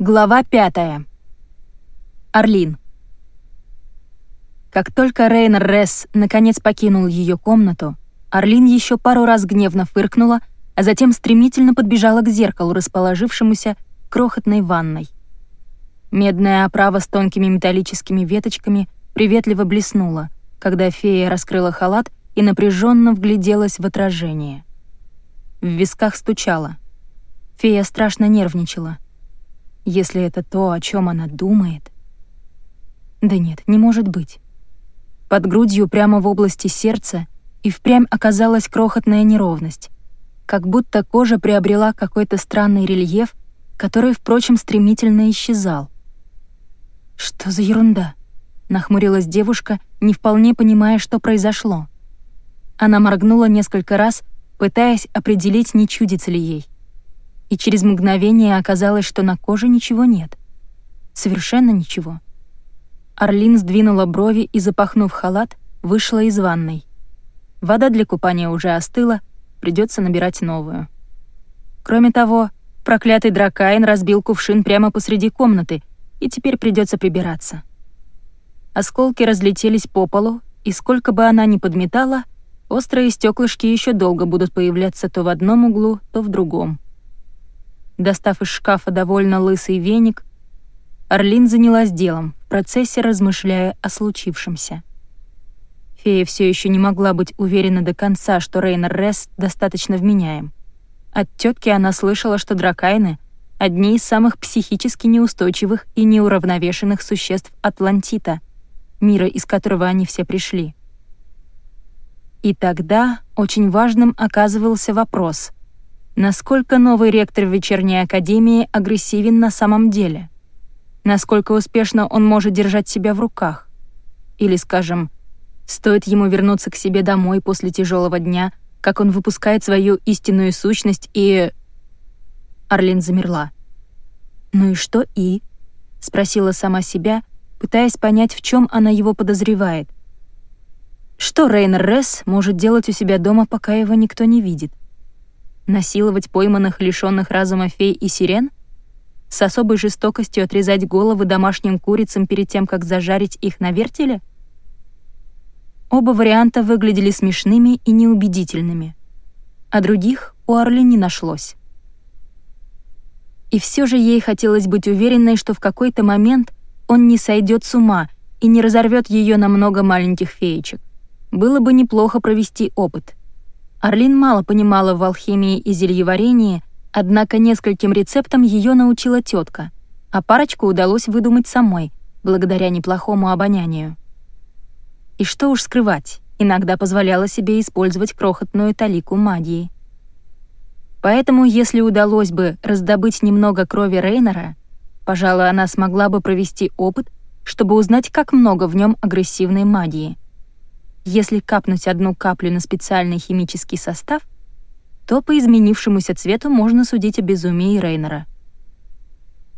Глава пятая. Орлин. Как только Рейнер Ресс наконец покинул ее комнату, Орлин еще пару раз гневно фыркнула, а затем стремительно подбежала к зеркалу, расположившемуся крохотной ванной. Медная оправа с тонкими металлическими веточками приветливо блеснула, когда фея раскрыла халат и напряженно вгляделась в отражение. В висках стучало. Фея страшно нервничала — если это то, о чем она думает. Да нет, не может быть. Под грудью прямо в области сердца и впрямь оказалась крохотная неровность, как будто кожа приобрела какой-то странный рельеф, который, впрочем, стремительно исчезал. «Что за ерунда?» — нахмурилась девушка, не вполне понимая, что произошло. Она моргнула несколько раз, пытаясь определить, не чудится ли ей и через мгновение оказалось, что на коже ничего нет. Совершенно ничего. Орлин сдвинула брови и, запахнув халат, вышла из ванной. Вода для купания уже остыла, придется набирать новую. Кроме того, проклятый дракайн разбил кувшин прямо посреди комнаты, и теперь придется прибираться. Осколки разлетелись по полу, и сколько бы она ни подметала, острые стеклышки еще долго будут появляться то в одном углу, то в другом. Достав из шкафа довольно лысый веник, Орлин занялась делом, в процессе размышляя о случившемся. Фея все еще не могла быть уверена до конца, что Рейнер Ресс достаточно вменяем. От тетки она слышала, что дракайны — одни из самых психически неустойчивых и неуравновешенных существ Атлантита, мира, из которого они все пришли. И тогда очень важным оказывался вопрос — Насколько новый ректор вечерней академии агрессивен на самом деле? Насколько успешно он может держать себя в руках? Или, скажем, стоит ему вернуться к себе домой после тяжелого дня, как он выпускает свою истинную сущность и... Орлин замерла. «Ну и что и?» — спросила сама себя, пытаясь понять, в чем она его подозревает. Что Рейнер Ресс может делать у себя дома, пока его никто не видит? Насиловать пойманных, лишенных разума фей и сирен? С особой жестокостью отрезать головы домашним курицам перед тем, как зажарить их на вертеле? Оба варианта выглядели смешными и неубедительными. А других у Орли не нашлось. И все же ей хотелось быть уверенной, что в какой-то момент он не сойдет с ума и не разорвет ее на много маленьких феечек. Было бы неплохо провести опыт. Орлин мало понимала в алхимии и зельеварении, однако нескольким рецептам ее научила тетка, а парочку удалось выдумать самой, благодаря неплохому обонянию. И что уж скрывать, иногда позволяла себе использовать крохотную талику магии. Поэтому, если удалось бы раздобыть немного крови Рейнера, пожалуй, она смогла бы провести опыт, чтобы узнать, как много в нем агрессивной магии — если капнуть одну каплю на специальный химический состав, то по изменившемуся цвету можно судить о безумии Рейнера.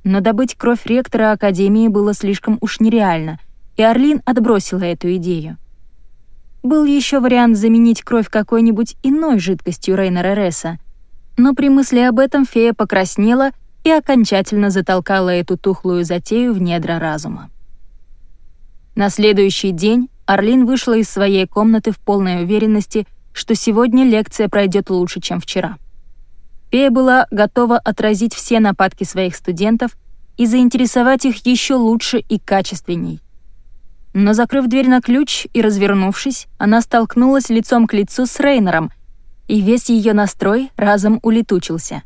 Но добыть кровь ректора Академии было слишком уж нереально, и Орлин отбросила эту идею. Был еще вариант заменить кровь какой-нибудь иной жидкостью Рейнера Ресса, но при мысли об этом фея покраснела и окончательно затолкала эту тухлую затею в недра разума. На следующий день Орлин вышла из своей комнаты в полной уверенности, что сегодня лекция пройдет лучше, чем вчера. Фея была готова отразить все нападки своих студентов и заинтересовать их еще лучше и качественней. Но закрыв дверь на ключ и развернувшись, она столкнулась лицом к лицу с Рейнером, и весь ее настрой разом улетучился.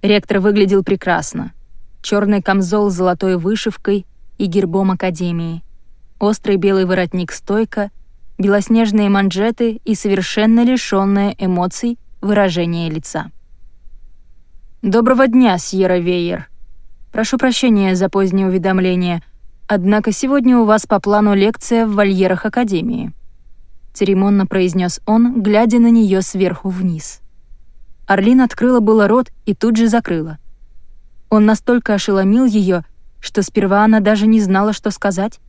Ректор выглядел прекрасно. Черный камзол с золотой вышивкой и гербом Академии — острый белый воротник стойка, белоснежные манжеты и совершенно лишённое эмоций выражение лица. «Доброго дня, Сьерра Вейер. Прошу прощения за позднее уведомление, однако сегодня у вас по плану лекция в вольерах Академии», церемонно произнес он, глядя на нее сверху вниз. Орлин открыла было рот и тут же закрыла. Он настолько ошеломил ее, что сперва она даже не знала, что сказать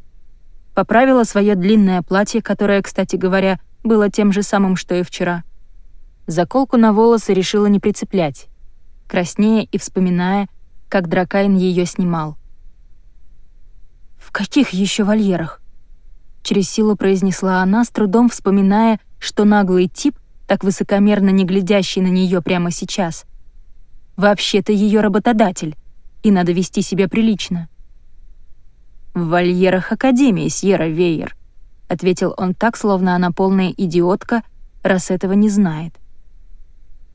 поправила свое длинное платье, которое, кстати говоря, было тем же самым, что и вчера. Заколку на волосы решила не прицеплять. Краснея и вспоминая, как Дракайн ее снимал. «В каких еще вольерах?» Через силу произнесла она, с трудом вспоминая, что наглый тип, так высокомерно не глядящий на нее прямо сейчас, вообще-то ее работодатель, и надо вести себя прилично. «В вольерах Академии, Сьерра Вейер», — ответил он так, словно она полная идиотка, раз этого не знает.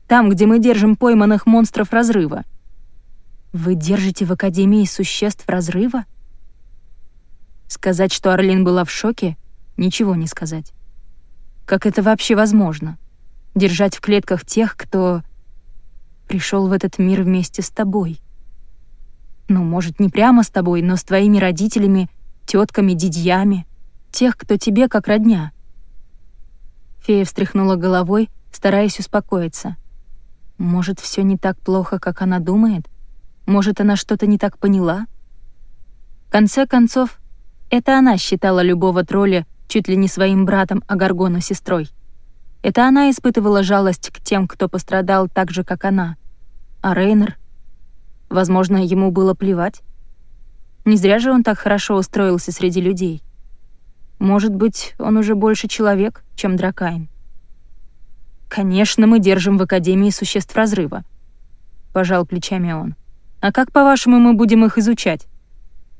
«Там, где мы держим пойманных монстров разрыва». «Вы держите в Академии существ разрыва?» Сказать, что Орлин была в шоке, ничего не сказать. Как это вообще возможно? Держать в клетках тех, кто пришел в этот мир вместе с тобой. Ну, может, не прямо с тобой, но с твоими родителями, тетками, дядьями, тех, кто тебе как родня. Фея встряхнула головой, стараясь успокоиться. Может, все не так плохо, как она думает? Может, она что-то не так поняла? В конце концов, это она считала любого тролля чуть ли не своим братом, а Гаргону сестрой. Это она испытывала жалость к тем, кто пострадал так же, как она. А Рейнер... Возможно, ему было плевать. Не зря же он так хорошо устроился среди людей. Может быть, он уже больше человек, чем Дракайн. «Конечно, мы держим в Академии существ разрыва», — пожал плечами он. «А как, по-вашему, мы будем их изучать?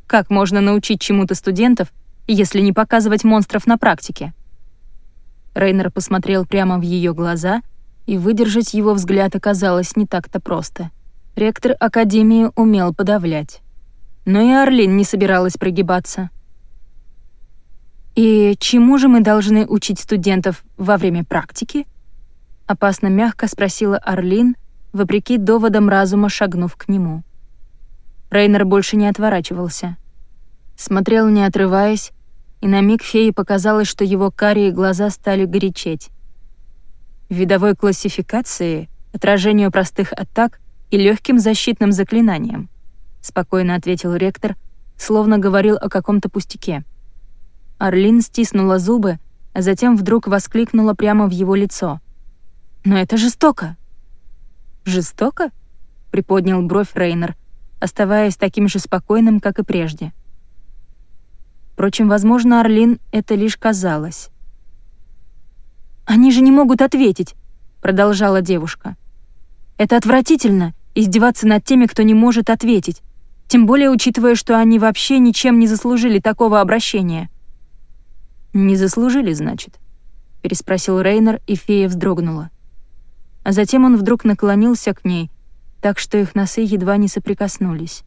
Как можно научить чему-то студентов, если не показывать монстров на практике? Рейнер посмотрел прямо в ее глаза, и выдержать его взгляд оказалось не так-то просто. Ректор Академии умел подавлять. Но и Орлин не собиралась прогибаться. «И чему же мы должны учить студентов во время практики?» Опасно мягко спросила Орлин, вопреки доводам разума шагнув к нему. Рейнер больше не отворачивался. Смотрел, не отрываясь, и на миг фее показалось, что его карие глаза стали горячеть. В видовой классификации отражению простых атак и легким защитным заклинаниям, спокойно ответил ректор, словно говорил о каком-то пустяке. Орлин стиснула зубы, а затем вдруг воскликнула прямо в его лицо. «Но это жестоко!» «Жестоко?» — приподнял бровь Рейнер, оставаясь таким же спокойным, как и прежде. Впрочем, возможно, Орлин это лишь казалось. «Они же не могут ответить», — продолжала девушка. «Это отвратительно — издеваться над теми, кто не может ответить, тем более учитывая, что они вообще ничем не заслужили такого обращения». «Не заслужили, значит?» — переспросил Рейнер, и фея вздрогнула. А затем он вдруг наклонился к ней так что их носы едва не соприкоснулись.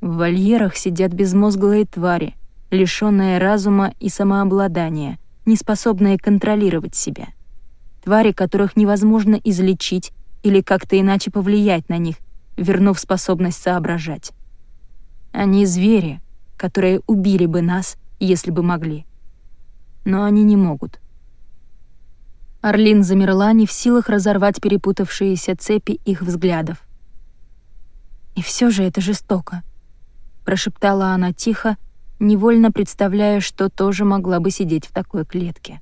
В вольерах сидят безмозглые твари, лишённые разума и самообладания, не способные контролировать себя. Твари, которых невозможно излечить или как-то иначе повлиять на них, вернув способность соображать. Они звери, которые убили бы нас, если бы могли. Но они не могут. Орлин замерла, не в силах разорвать перепутавшиеся цепи их взглядов. «И все же это жестоко», — прошептала она тихо, невольно представляя, что тоже могла бы сидеть в такой клетке.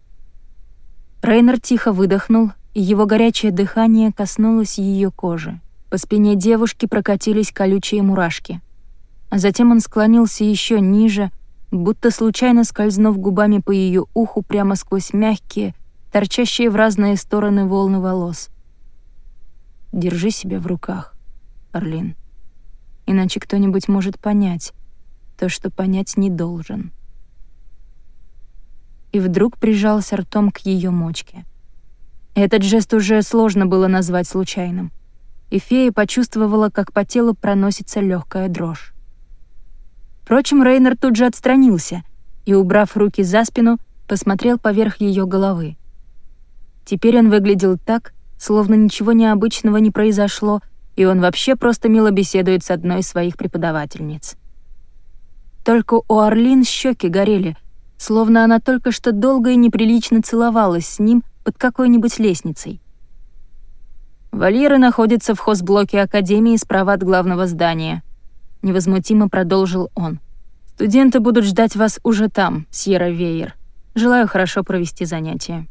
Рейнер тихо выдохнул, и его горячее дыхание коснулось ее кожи. По спине девушки прокатились колючие мурашки. А затем он склонился еще ниже, будто случайно скользнув губами по ее уху прямо сквозь мягкие, торчащие в разные стороны волны волос. Держи себя в руках, Орлин. Иначе кто-нибудь может понять то, что понять не должен. И вдруг прижался ртом к ее мочке. Этот жест уже сложно было назвать случайным. И фея почувствовала, как по телу проносится легкая дрожь. Впрочем, Рейнер тут же отстранился и, убрав руки за спину, посмотрел поверх ее головы. Теперь он выглядел так, словно ничего необычного не произошло, и он вообще просто мило беседует с одной из своих преподавательниц. Только у Орлин щеки горели, словно она только что долго и неприлично целовалась с ним под какой-нибудь лестницей. «Вольеры находятся в хозблоке Академии справа от главного здания», — невозмутимо продолжил он. «Студенты будут ждать вас уже там, Сьерра Вейер. Желаю хорошо провести занятия».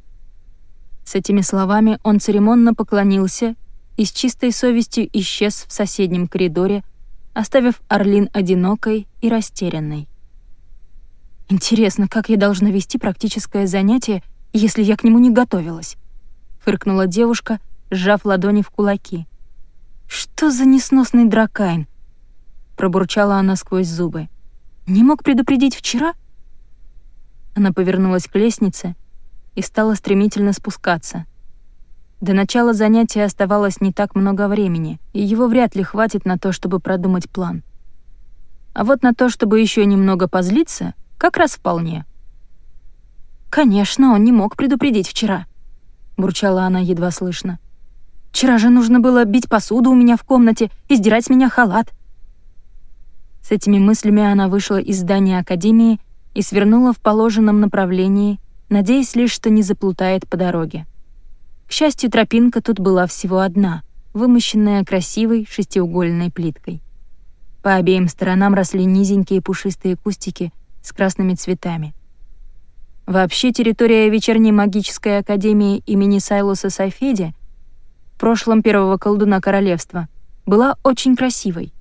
С этими словами он церемонно поклонился и с чистой совестью исчез в соседнем коридоре, оставив Орлин одинокой и растерянной. «Интересно, как я должна вести практическое занятие, если я к нему не готовилась?» — фыркнула девушка, сжав ладони в кулаки. «Что за несносный дракайн?» — пробурчала она сквозь зубы. «Не мог предупредить вчера?» Она повернулась к лестнице и стала стремительно спускаться. До начала занятия оставалось не так много времени, и его вряд ли хватит на то, чтобы продумать план. А вот на то, чтобы еще немного позлиться, как раз вполне. «Конечно, он не мог предупредить вчера», — бурчала она едва слышно. «Вчера же нужно было бить посуду у меня в комнате и сдирать с меня халат». С этими мыслями она вышла из здания Академии и свернула в положенном направлении, надеясь лишь, что не заплутает по дороге. К счастью, тропинка тут была всего одна, вымощенная красивой шестиугольной плиткой. По обеим сторонам росли низенькие пушистые кустики с красными цветами. Вообще, территория вечерней магической академии имени Сайлуса Сайфеди, в прошлом первого колдуна королевства, была очень красивой.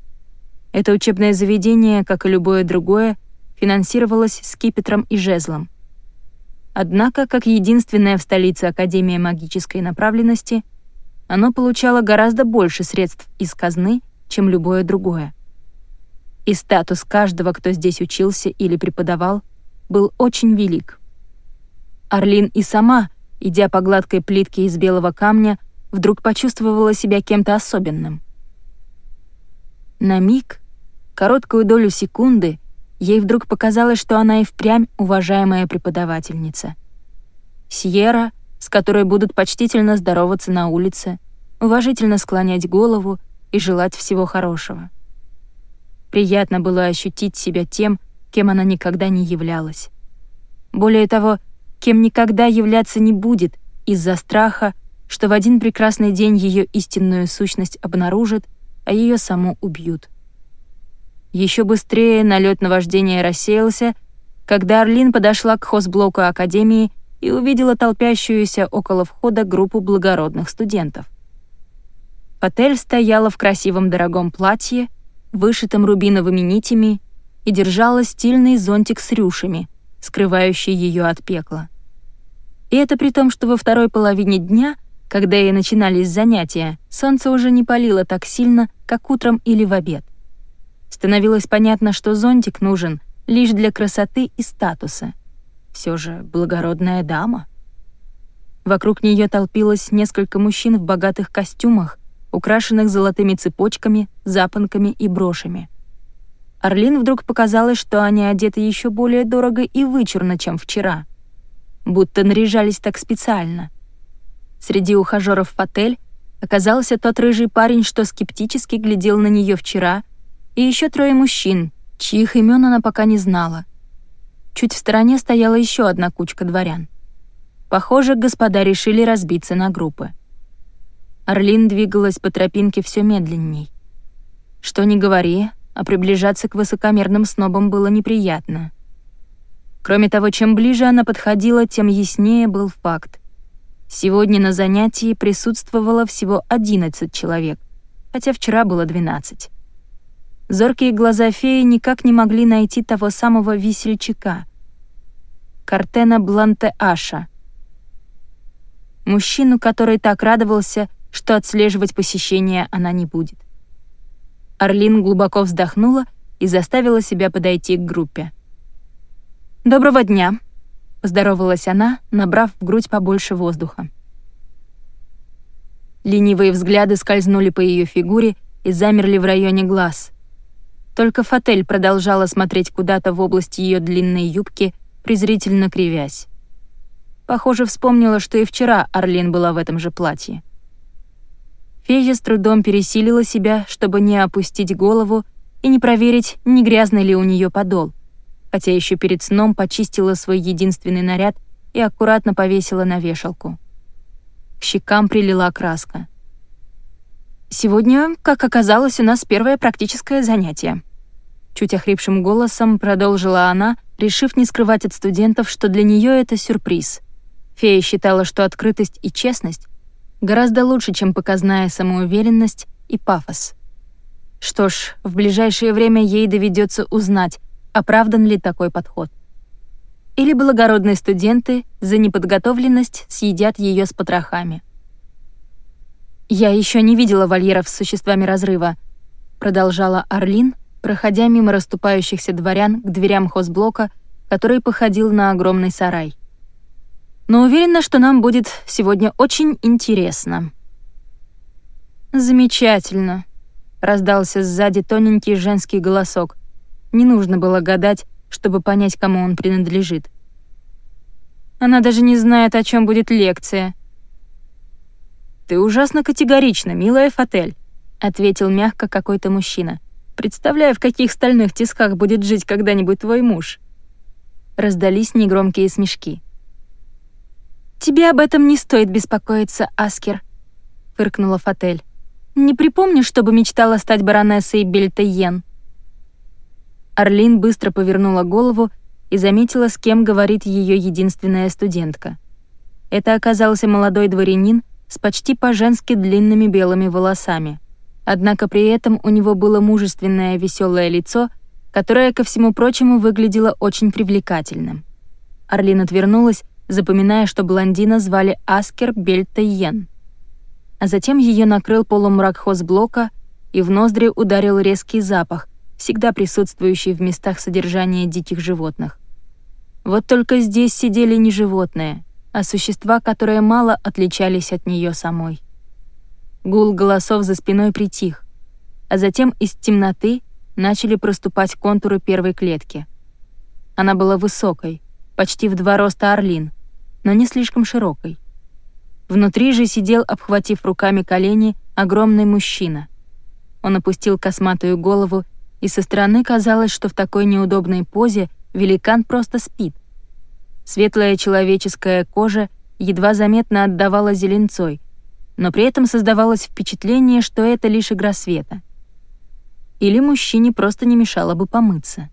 Это учебное заведение, как и любое другое, финансировалось скипетром и жезлом. Однако, как единственная в столице Академия магической направленности, оно получало гораздо больше средств из казны, чем любое другое. И статус каждого, кто здесь учился или преподавал, был очень велик. Орлин и сама, идя по гладкой плитке из белого камня, вдруг почувствовала себя кем-то особенным. На миг, короткую долю секунды, Ей вдруг показалось, что она и впрямь уважаемая преподавательница. Сьерра, с которой будут почтительно здороваться на улице, уважительно склонять голову и желать всего хорошего. Приятно было ощутить себя тем, кем она никогда не являлась. Более того, кем никогда являться не будет из-за страха, что в один прекрасный день ее истинную сущность обнаружат, а ее саму убьют. Еще быстрее налет наваждения рассеялся, когда Орлин подошла к хозблоку Академии и увидела толпящуюся около входа группу благородных студентов. Патель стояла в красивом дорогом платье, вышитом рубиновыми нитями, и держала стильный зонтик с рюшами, скрывающий ее от пекла. И это при том, что во второй половине дня, когда и начинались занятия, солнце уже не палило так сильно, как утром или в обед. Становилось понятно, что зонтик нужен лишь для красоты и статуса. Все же благородная дама. Вокруг нее толпилось несколько мужчин в богатых костюмах, украшенных золотыми цепочками, запонками и брошами. Орлин вдруг показалось, что они одеты еще более дорого и вычурно, чем вчера. Будто наряжались так специально. Среди ухажеров в отель оказался тот рыжий парень, что скептически глядел на нее вчера и еще трое мужчин, чьих имен она пока не знала. Чуть в стороне стояла еще одна кучка дворян. Похоже, господа решили разбиться на группы. Орлин двигалась по тропинке все медленней. Что ни говори, а приближаться к высокомерным снобам было неприятно. Кроме того, чем ближе она подходила, тем яснее был факт. Сегодня на занятии присутствовало всего 11 человек, хотя вчера было 12. Зоркие глаза феи никак не могли найти того самого весельчака. Картена Бланте Аша. Мужчину, который так радовался, что отслеживать посещение она не будет. Орлин глубоко вздохнула и заставила себя подойти к группе. «Доброго дня», — поздоровалась она, набрав в грудь побольше воздуха. Ленивые взгляды скользнули по ее фигуре и замерли в районе глаз. Только Фатель продолжала смотреть куда-то в область ее длинной юбки, презрительно кривясь. Похоже, вспомнила, что и вчера Орлин была в этом же платье. Фея с трудом пересилила себя, чтобы не опустить голову и не проверить, не грязный ли у нее подол, хотя еще перед сном почистила свой единственный наряд и аккуратно повесила на вешалку. К щекам прилила краска. Сегодня, как оказалось, у нас первое практическое занятие. Чуть охрипшим голосом продолжила она, решив не скрывать от студентов, что для нее это сюрприз. Фея считала, что открытость и честность Гораздо лучше, чем показная самоуверенность и пафос. Что ж, в ближайшее время ей доведется узнать, оправдан ли такой подход. Или благородные студенты за неподготовленность съедят ее с потрохами. «Я еще не видела вольеров с существами разрыва», продолжала Орлин, проходя мимо расступающихся дворян к дверям хозблока, который походил на огромный сарай но уверена, что нам будет сегодня очень интересно». «Замечательно», — раздался сзади тоненький женский голосок. Не нужно было гадать, чтобы понять, кому он принадлежит. Она даже не знает, о чем будет лекция. «Ты ужасно категорична, милая Фатель», — ответил мягко какой-то мужчина. «Представляю, в каких стальных тисках будет жить когда-нибудь твой муж». Раздались негромкие смешки. «Тебе об этом не стоит беспокоиться, Аскер», — фыркнула Фатель. «Не припомню, чтобы мечтала стать баронессой Бельтайен». Орлин быстро повернула голову и заметила, с кем говорит ее единственная студентка. Это оказался молодой дворянин с почти по-женски длинными белыми волосами. Однако при этом у него было мужественное веселое лицо, которое, ко всему прочему, выглядело очень привлекательным. Орлин отвернулась запоминая, что блондина звали Аскер Бельтайен. А затем ее накрыл полумрак хозблока, и в ноздри ударил резкий запах, всегда присутствующий в местах содержания диких животных. Вот только здесь сидели не животные, а существа, которые мало отличались от нее самой. Гул голосов за спиной притих, а затем из темноты начали проступать контуры первой клетки. Она была высокой, почти в два роста орлин, но не слишком широкой. Внутри же сидел, обхватив руками колени, огромный мужчина. Он опустил косматую голову, и со стороны казалось, что в такой неудобной позе великан просто спит. Светлая человеческая кожа едва заметно отдавала зеленцой, но при этом создавалось впечатление, что это лишь игра света. Или мужчине просто не мешало бы помыться.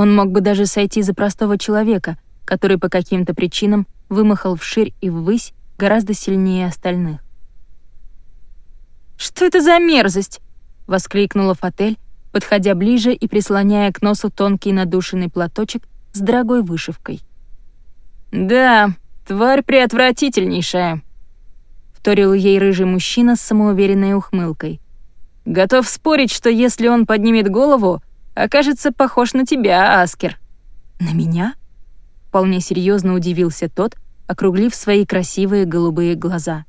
Он мог бы даже сойти за простого человека, который по каким-то причинам вымахал вширь и ввысь гораздо сильнее остальных. «Что это за мерзость?» — воскликнула Фатель, подходя ближе и прислоняя к носу тонкий надушенный платочек с дорогой вышивкой. «Да, тварь приотвратительнейшая», — вторил ей рыжий мужчина с самоуверенной ухмылкой. «Готов спорить, что если он поднимет голову, окажется похож на тебя, Аскер». «На меня?» Вполне серьезно удивился тот, округлив свои красивые голубые глаза.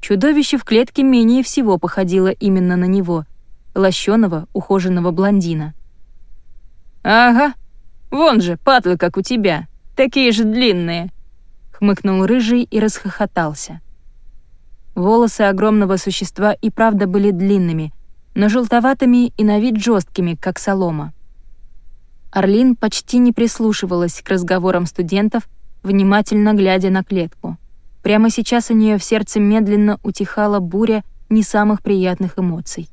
Чудовище в клетке менее всего походило именно на него, лощеного, ухоженного блондина. «Ага, вон же, патлы, как у тебя, такие же длинные», — хмыкнул рыжий и расхохотался. Волосы огромного существа и правда были длинными, но желтоватыми и на вид жесткими, как солома. Орлин почти не прислушивалась к разговорам студентов, внимательно глядя на клетку. Прямо сейчас у нее в сердце медленно утихала буря не самых приятных эмоций.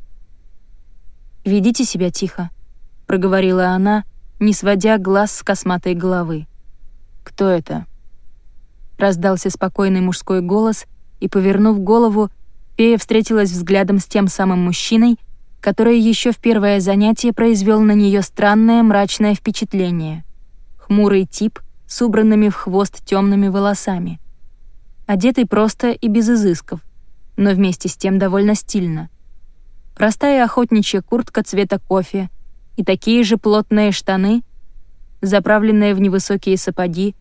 «Ведите себя тихо», — проговорила она, не сводя глаз с косматой головы. «Кто это?» Раздался спокойный мужской голос, и, повернув голову, фея встретилась взглядом с тем самым мужчиной, который еще в первое занятие произвел на нее странное мрачное впечатление. Хмурый тип с убранными в хвост темными волосами. Одетый просто и без изысков, но вместе с тем довольно стильно. Простая охотничья куртка цвета кофе и такие же плотные штаны, заправленные в невысокие сапоги,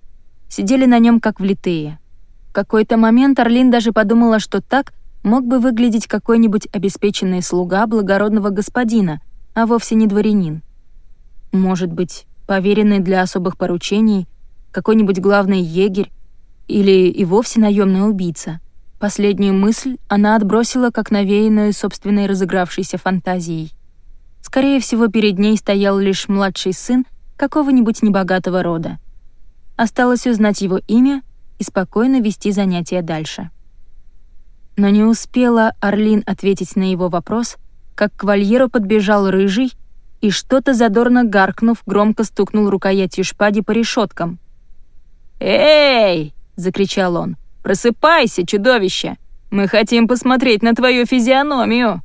сидели на нем как влитые. В какой-то момент Орлин даже подумала, что так мог бы выглядеть какой-нибудь обеспеченный слуга благородного господина, а вовсе не дворянин. Может быть, поверенный для особых поручений, какой-нибудь главный егерь или и вовсе наемный убийца. Последнюю мысль она отбросила как навеянную собственной разыгравшейся фантазией. Скорее всего, перед ней стоял лишь младший сын какого-нибудь небогатого рода. Осталось узнать его имя и спокойно вести занятия дальше. Но не успела Орлин ответить на его вопрос, как к вольеру подбежал рыжий и что-то задорно гаркнув, громко стукнул рукоятью шпади по решеткам. «Эй!» — закричал он. Просыпайся, чудовище! Мы хотим посмотреть на твою физиономию!»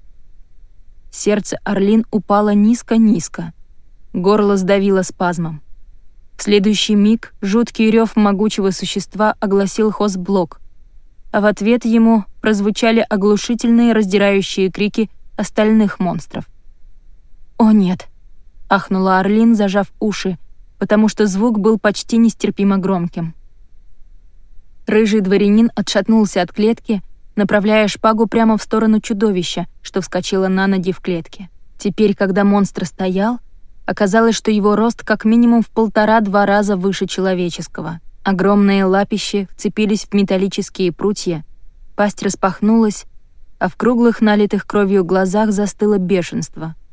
Сердце Орлин упало низко-низко. Горло сдавило спазмом. В следующий миг жуткий рев могучего существа огласил хозблок, а в ответ ему прозвучали оглушительные раздирающие крики остальных монстров. «О нет!» — ахнула Орлин, зажав уши, потому что звук был почти нестерпимо громким. Рыжий дворянин отшатнулся от клетки, направляя шпагу прямо в сторону чудовища, что вскочило на ноги в клетке. Теперь, когда монстр стоял, оказалось, что его рост как минимум в полтора-два раза выше человеческого. Огромные лапищи вцепились в металлические прутья, пасть распахнулась, а в круглых налитых кровью глазах застыло бешенство —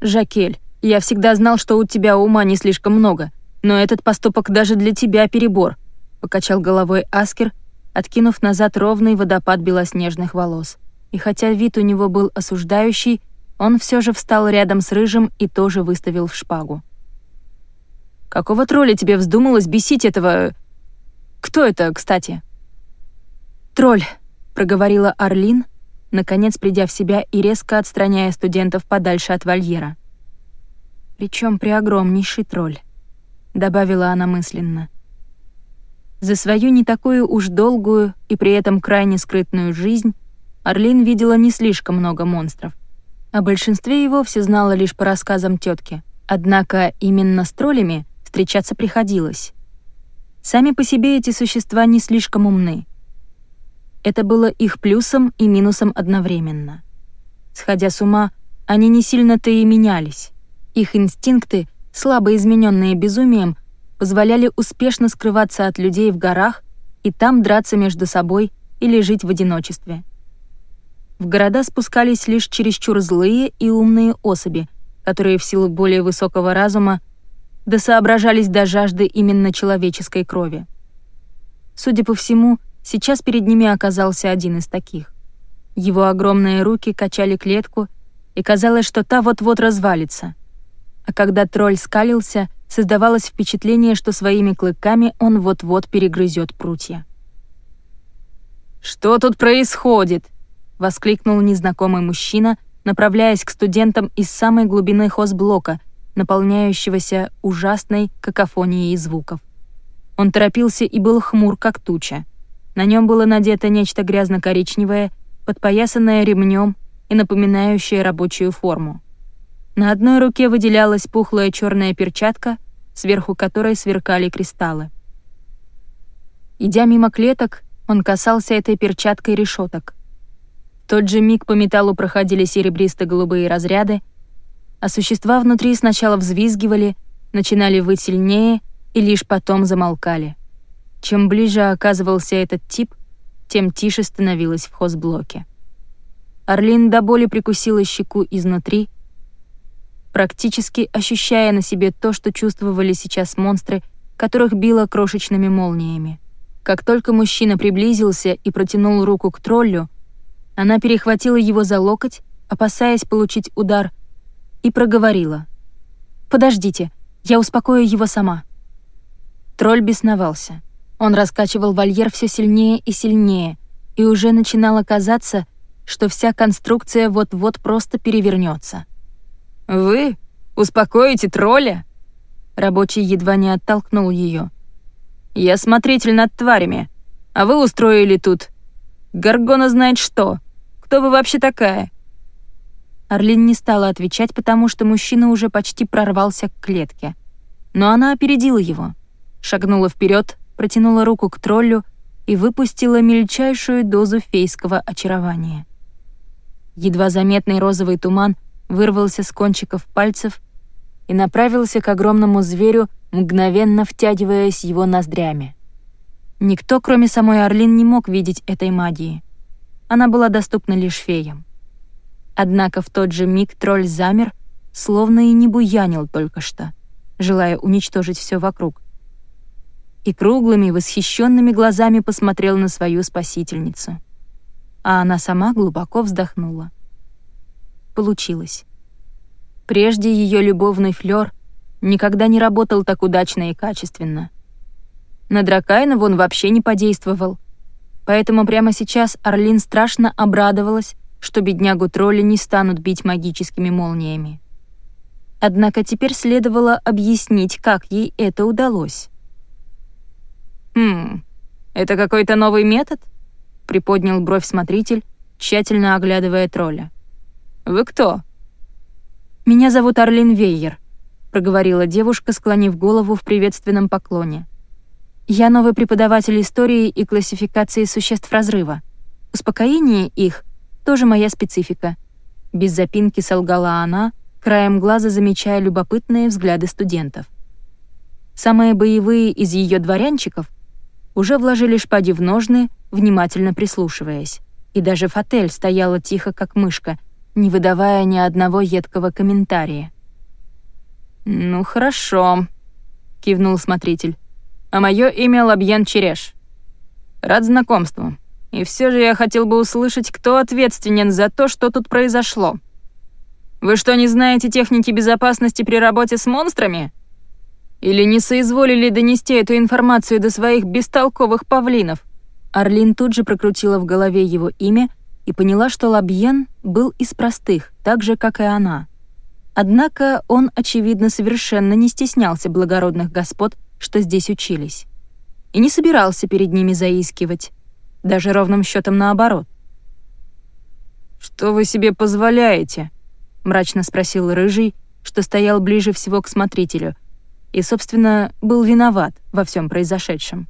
«Жакель, я всегда знал, что у тебя ума не слишком много, но этот поступок даже для тебя перебор», — покачал головой Аскер, откинув назад ровный водопад белоснежных волос. И хотя вид у него был осуждающий, он все же встал рядом с Рыжим и тоже выставил в шпагу. «Какого тролля тебе вздумалось бесить этого... Кто это, кстати?» «Тролль», — проговорила Орлин, — наконец придя в себя и резко отстраняя студентов подальше от вольера. Причем преогромнейший тролль», — добавила она мысленно. За свою не такую уж долгую и при этом крайне скрытную жизнь Орлин видела не слишком много монстров. О большинстве и вовсе знала лишь по рассказам тетки. Однако именно с троллями встречаться приходилось. Сами по себе эти существа не слишком умны — это было их плюсом и минусом одновременно. Сходя с ума, они не сильно-то и менялись. Их инстинкты, слабо измененные безумием, позволяли успешно скрываться от людей в горах и там драться между собой или жить в одиночестве. В города спускались лишь чересчур злые и умные особи, которые в силу более высокого разума досоображались до жажды именно человеческой крови. Судя по всему, Сейчас перед ними оказался один из таких. Его огромные руки качали клетку, и казалось, что та вот-вот развалится. А когда тролль скалился, создавалось впечатление, что своими клыками он вот-вот перегрызет прутья. «Что тут происходит?» — воскликнул незнакомый мужчина, направляясь к студентам из самой глубины хозблока, наполняющегося ужасной какофонией звуков. Он торопился и был хмур, как туча. На нем было надето нечто грязно-коричневое, подпоясанное ремнем и напоминающее рабочую форму. На одной руке выделялась пухлая черная перчатка, сверху которой сверкали кристаллы. Идя мимо клеток, он касался этой перчаткой решеток. В тот же миг по металлу проходили серебристо-голубые разряды, а существа внутри сначала взвизгивали, начинали выть сильнее и лишь потом замолкали. Чем ближе оказывался этот тип, тем тише становилось в хозблоке. Орлин до боли прикусила щеку изнутри, практически ощущая на себе то, что чувствовали сейчас монстры, которых било крошечными молниями. Как только мужчина приблизился и протянул руку к троллю, она перехватила его за локоть, опасаясь получить удар, и проговорила. «Подождите, я успокою его сама». Тролль бесновался. Он раскачивал вольер все сильнее и сильнее, и уже начинало казаться, что вся конструкция вот-вот просто перевернется. «Вы? Успокоите тролля?» Рабочий едва не оттолкнул ее. «Я смотритель над тварями, а вы устроили тут. Гаргона знает что. Кто вы вообще такая?» Орлин не стала отвечать, потому что мужчина уже почти прорвался к клетке. Но она опередила его, шагнула вперед, протянула руку к троллю и выпустила мельчайшую дозу фейского очарования. Едва заметный розовый туман вырвался с кончиков пальцев и направился к огромному зверю, мгновенно втягиваясь его ноздрями. Никто, кроме самой Орлин, не мог видеть этой магии. Она была доступна лишь феям. Однако в тот же миг тролль замер, словно и не буянил только что, желая уничтожить все вокруг и круглыми восхищенными глазами посмотрел на свою спасительницу. А она сама глубоко вздохнула. Получилось. Прежде ее любовный флёр никогда не работал так удачно и качественно. На Дракайна вон вообще не подействовал. Поэтому прямо сейчас Орлин страшно обрадовалась, что беднягу тролли не станут бить магическими молниями. Однако теперь следовало объяснить, как ей это удалось. «Хм, это какой-то новый метод?» — приподнял бровь смотритель, тщательно оглядывая тролля. «Вы кто?» «Меня зовут Орлин Вейер», — проговорила девушка, склонив голову в приветственном поклоне. «Я новый преподаватель истории и классификации существ разрыва. Успокоение их — тоже моя специфика». Без запинки солгала она, краем глаза замечая любопытные взгляды студентов. Самые боевые из ее дворянчиков уже вложили шпаги в ножны, внимательно прислушиваясь. И даже Фатель стояла тихо, как мышка, не выдавая ни одного едкого комментария. «Ну, хорошо», — кивнул смотритель. «А мое имя Лабьян Череш. Рад знакомству. И все же я хотел бы услышать, кто ответственен за то, что тут произошло. Вы что, не знаете техники безопасности при работе с монстрами? Или не соизволили донести эту информацию до своих бестолковых павлинов?» Орлин тут же прокрутила в голове его имя и поняла, что Лабьен был из простых, так же, как и она. Однако он, очевидно, совершенно не стеснялся благородных господ, что здесь учились. И не собирался перед ними заискивать, даже ровным счетом наоборот. «Что вы себе позволяете?» — мрачно спросил Рыжий, что стоял ближе всего к смотрителю, и, собственно, был виноват во всем произошедшем.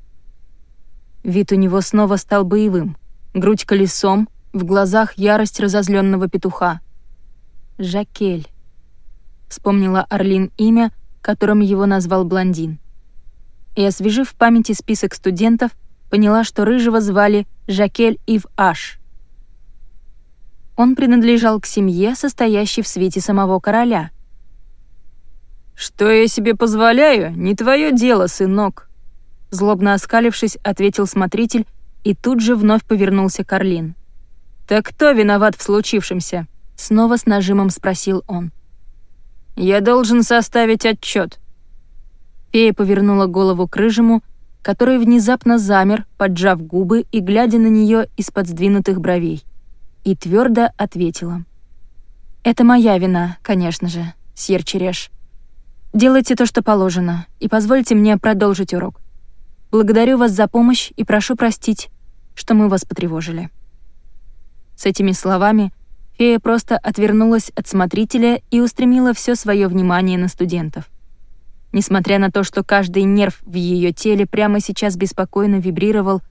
Вид у него снова стал боевым, грудь колесом, в глазах ярость разозленного петуха. «Жакель», — вспомнила Орлин имя, которым его назвал блондин. И, освежив в памяти список студентов, поняла, что Рыжего звали Жакель Ив Аш. Он принадлежал к семье, состоящей в свете самого короля. «Что я себе позволяю, не твое дело, сынок», злобно оскалившись, ответил смотритель и тут же вновь повернулся к Орлин. «Так кто виноват в случившемся?» Снова с нажимом спросил он. «Я должен составить отчет. Фея повернула голову к рыжему, который внезапно замер, поджав губы и глядя на нее из-под сдвинутых бровей. И твердо ответила. «Это моя вина, конечно же, Сьер Череш. Делайте то, что положено, и позвольте мне продолжить урок. Благодарю вас за помощь и прошу простить, что мы вас потревожили». С этими словами фея просто отвернулась от смотрителя и устремила все свое внимание на студентов. Несмотря на то, что каждый нерв в ее теле прямо сейчас беспокойно вибрировал,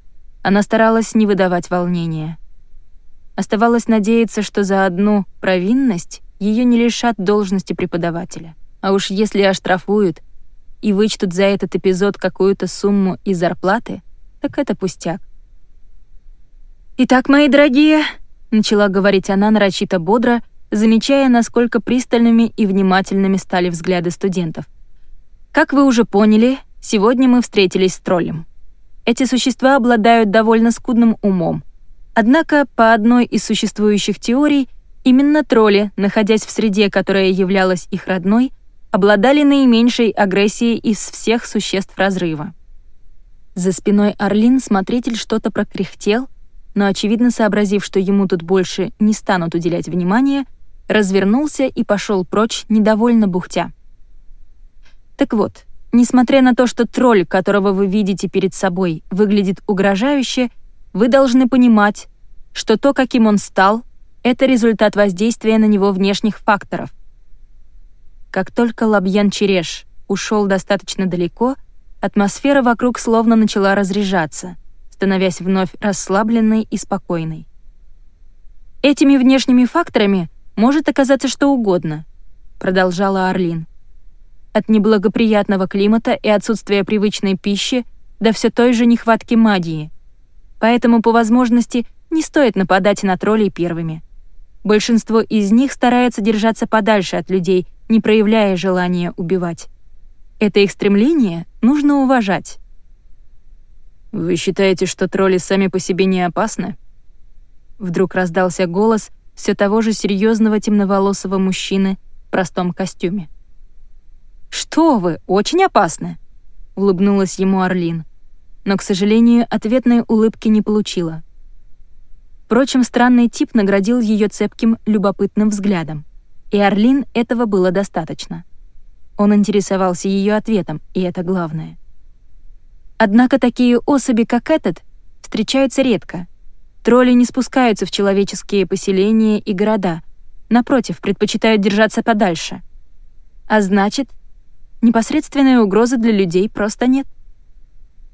она старалась не выдавать волнения. Оставалось надеяться, что за одну провинность ее не лишат должности преподавателя. А уж если оштрафуют и вычтут за этот эпизод какую-то сумму из зарплаты, так это пустяк. «Итак, мои дорогие», начала говорить она нарочито бодро, замечая, насколько пристальными и внимательными стали взгляды студентов. Как вы уже поняли, сегодня мы встретились с троллем. Эти существа обладают довольно скудным умом. Однако, по одной из существующих теорий, именно тролли, находясь в среде, которая являлась их родной, обладали наименьшей агрессией из всех существ разрыва. За спиной Орлин смотритель что-то прокряхтел, но, очевидно сообразив, что ему тут больше не станут уделять внимания, развернулся и пошел прочь, недовольно бухтя. Так вот, несмотря на то, что тролль, которого вы видите перед собой, выглядит угрожающе, вы должны понимать, что то, каким он стал, это результат воздействия на него внешних факторов. Как только Лабьян Череш ушел достаточно далеко, атмосфера вокруг словно начала разряжаться — становясь вновь расслабленной и спокойной. «Этими внешними факторами может оказаться что угодно», — продолжала Орлин. «От неблагоприятного климата и отсутствия привычной пищи до все той же нехватки магии. Поэтому, по возможности, не стоит нападать на троллей первыми. Большинство из них старается держаться подальше от людей, не проявляя желания убивать. Это их стремление нужно уважать. «Вы считаете, что тролли сами по себе не опасны?» Вдруг раздался голос все того же серьезного темноволосого мужчины в простом костюме. «Что вы, очень опасны!» — улыбнулась ему Орлин. но, к сожалению, ответной улыбки не получила. Впрочем, странный тип наградил ее цепким, любопытным взглядом, и Орлин этого было достаточно. Он интересовался ее ответом, и это главное. Однако такие особи, как этот, встречаются редко. Тролли не спускаются в человеческие поселения и города, напротив, предпочитают держаться подальше. А значит, непосредственной угрозы для людей просто нет.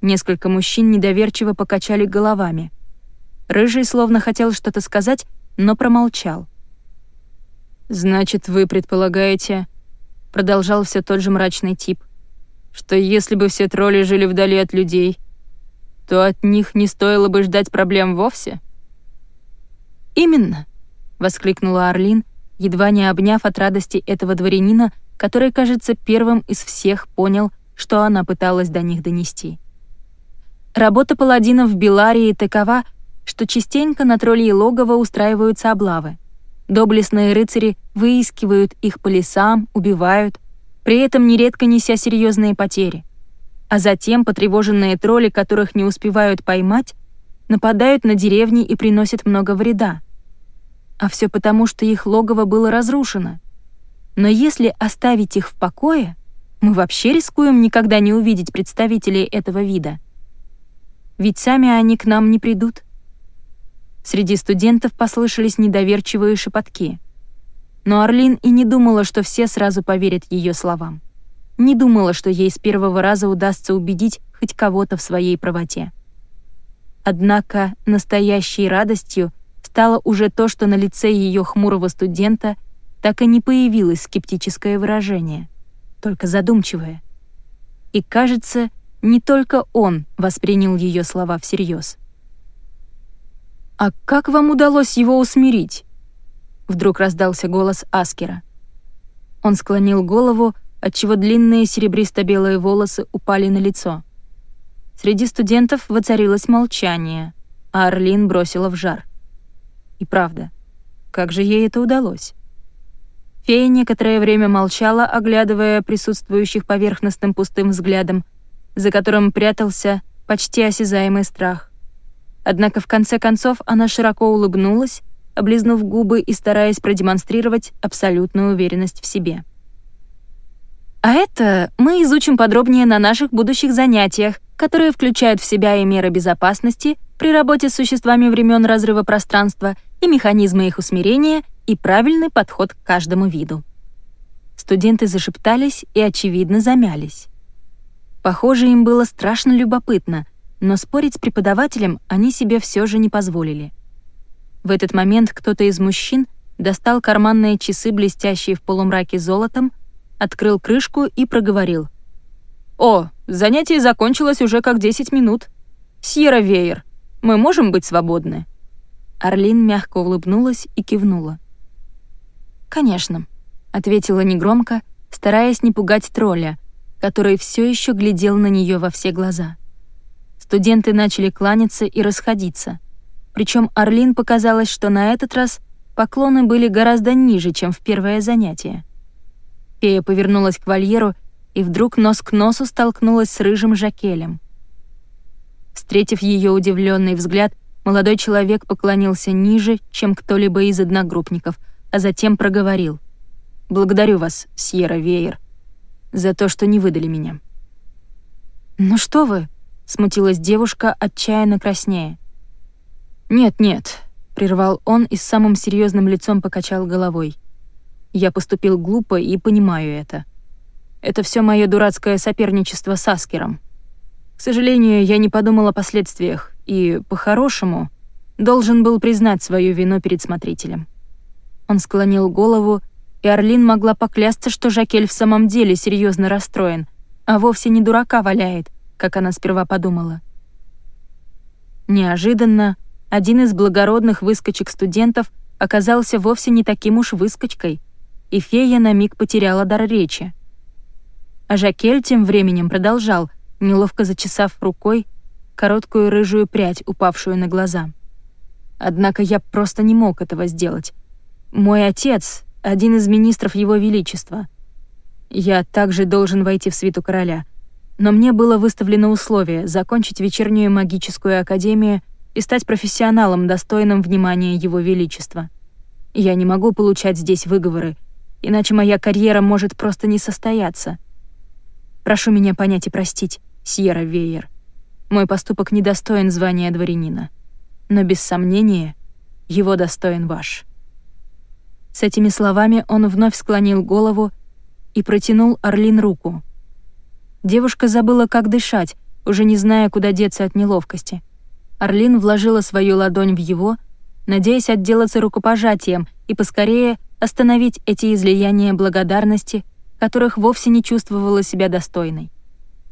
Несколько мужчин недоверчиво покачали головами. Рыжий словно хотел что-то сказать, но промолчал. «Значит, вы предполагаете...» — продолжал все тот же мрачный тип что если бы все тролли жили вдали от людей, то от них не стоило бы ждать проблем вовсе? «Именно», — воскликнула Орлин, едва не обняв от радости этого дворянина, который, кажется, первым из всех понял, что она пыталась до них донести. Работа паладинов в Беларии такова, что частенько на тролльи логово устраиваются облавы. Доблестные рыцари выискивают их по лесам, убивают, при этом нередко неся серьезные потери. А затем потревоженные тролли, которых не успевают поймать, нападают на деревни и приносят много вреда. А все потому, что их логово было разрушено. Но если оставить их в покое, мы вообще рискуем никогда не увидеть представителей этого вида. Ведь сами они к нам не придут. Среди студентов послышались недоверчивые шепотки — но Орлин и не думала, что все сразу поверят ее словам. Не думала, что ей с первого раза удастся убедить хоть кого-то в своей правоте. Однако настоящей радостью стало уже то, что на лице ее хмурого студента так и не появилось скептическое выражение, только задумчивое. И, кажется, не только он воспринял ее слова всерьез. «А как вам удалось его усмирить?» Вдруг раздался голос Аскера. Он склонил голову, отчего длинные серебристо-белые волосы упали на лицо. Среди студентов воцарилось молчание, а Орлин бросила в жар. И правда, как же ей это удалось? Фея некоторое время молчала, оглядывая присутствующих поверхностным пустым взглядом, за которым прятался почти осязаемый страх. Однако в конце концов она широко улыбнулась облизнув губы и стараясь продемонстрировать абсолютную уверенность в себе. А это мы изучим подробнее на наших будущих занятиях, которые включают в себя и меры безопасности при работе с существами времен разрыва пространства, и механизмы их усмирения, и правильный подход к каждому виду. Студенты зашептались и, очевидно, замялись. Похоже, им было страшно любопытно, но спорить с преподавателем они себе все же не позволили. В этот момент кто-то из мужчин достал карманные часы, блестящие в полумраке золотом, открыл крышку и проговорил. «О, занятие закончилось уже как 10 минут. Сьерра Веер, мы можем быть свободны?» Орлин мягко улыбнулась и кивнула. «Конечно», — ответила негромко, стараясь не пугать тролля, который все еще глядел на нее во все глаза. Студенты начали кланяться и расходиться — причем Орлин показалось, что на этот раз поклоны были гораздо ниже, чем в первое занятие. Фея повернулась к вольеру и вдруг нос к носу столкнулась с рыжим Жакелем. Встретив ее удивленный взгляд, молодой человек поклонился ниже, чем кто-либо из одногруппников, а затем проговорил. «Благодарю вас, Сьерра Веер, за то, что не выдали меня». «Ну что вы?» — смутилась девушка, отчаянно краснея. «Нет-нет», — прервал он и с самым серьезным лицом покачал головой. «Я поступил глупо и понимаю это. Это все мое дурацкое соперничество с Аскером. К сожалению, я не подумал о последствиях и, по-хорошему, должен был признать свою вину перед смотрителем». Он склонил голову, и Орлин могла поклясться, что Жакель в самом деле серьезно расстроен, а вовсе не дурака валяет, как она сперва подумала. Неожиданно один из благородных выскочек-студентов оказался вовсе не таким уж выскочкой, и фея на миг потеряла дар речи. А Жакель тем временем продолжал, неловко зачесав рукой короткую рыжую прядь, упавшую на глаза. Однако я просто не мог этого сделать. Мой отец — один из министров Его Величества. Я также должен войти в свиту короля. Но мне было выставлено условие закончить вечернюю магическую академию и стать профессионалом, достойным внимания Его Величества. Я не могу получать здесь выговоры, иначе моя карьера может просто не состояться. Прошу меня понять и простить, Сьерра Вейер. Мой поступок недостоин звания дворянина. Но без сомнения, его достоин ваш». С этими словами он вновь склонил голову и протянул Орлин руку. Девушка забыла, как дышать, уже не зная, куда деться от неловкости. Орлин вложила свою ладонь в его, надеясь отделаться рукопожатием и поскорее остановить эти излияния благодарности, которых вовсе не чувствовала себя достойной.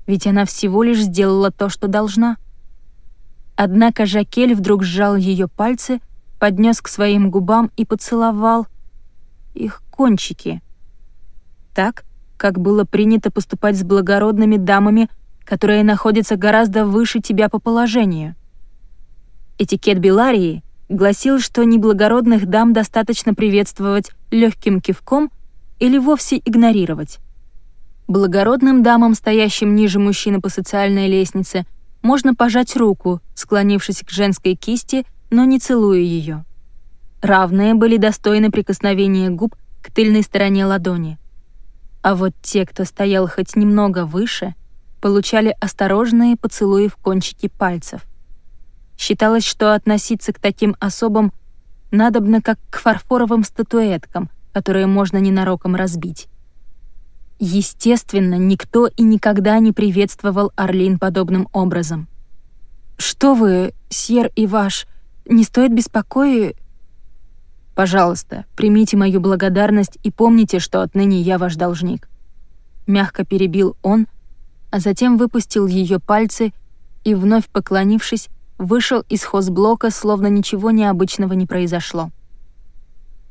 Ведь она всего лишь сделала то, что должна. Однако Жакель вдруг сжал ее пальцы, поднес к своим губам и поцеловал их кончики. Так, как было принято поступать с благородными дамами, которые находятся гораздо выше тебя по положению. Этикет Беларии гласил, что неблагородных дам достаточно приветствовать легким кивком или вовсе игнорировать. Благородным дамам, стоящим ниже мужчины по социальной лестнице, можно пожать руку, склонившись к женской кисти, но не целуя ее. Равные были достойны прикосновения губ к тыльной стороне ладони. А вот те, кто стоял хоть немного выше, получали осторожные поцелуи в кончики пальцев. Считалось, что относиться к таким особам надобно как к фарфоровым статуэткам, которые можно ненароком разбить. Естественно, никто и никогда не приветствовал Орлин подобным образом. «Что вы, Сьер и ваш, не стоит беспокоить...» «Пожалуйста, примите мою благодарность и помните, что отныне я ваш должник». Мягко перебил он, а затем выпустил ее пальцы и, вновь поклонившись, вышел из хозблока, словно ничего необычного не произошло.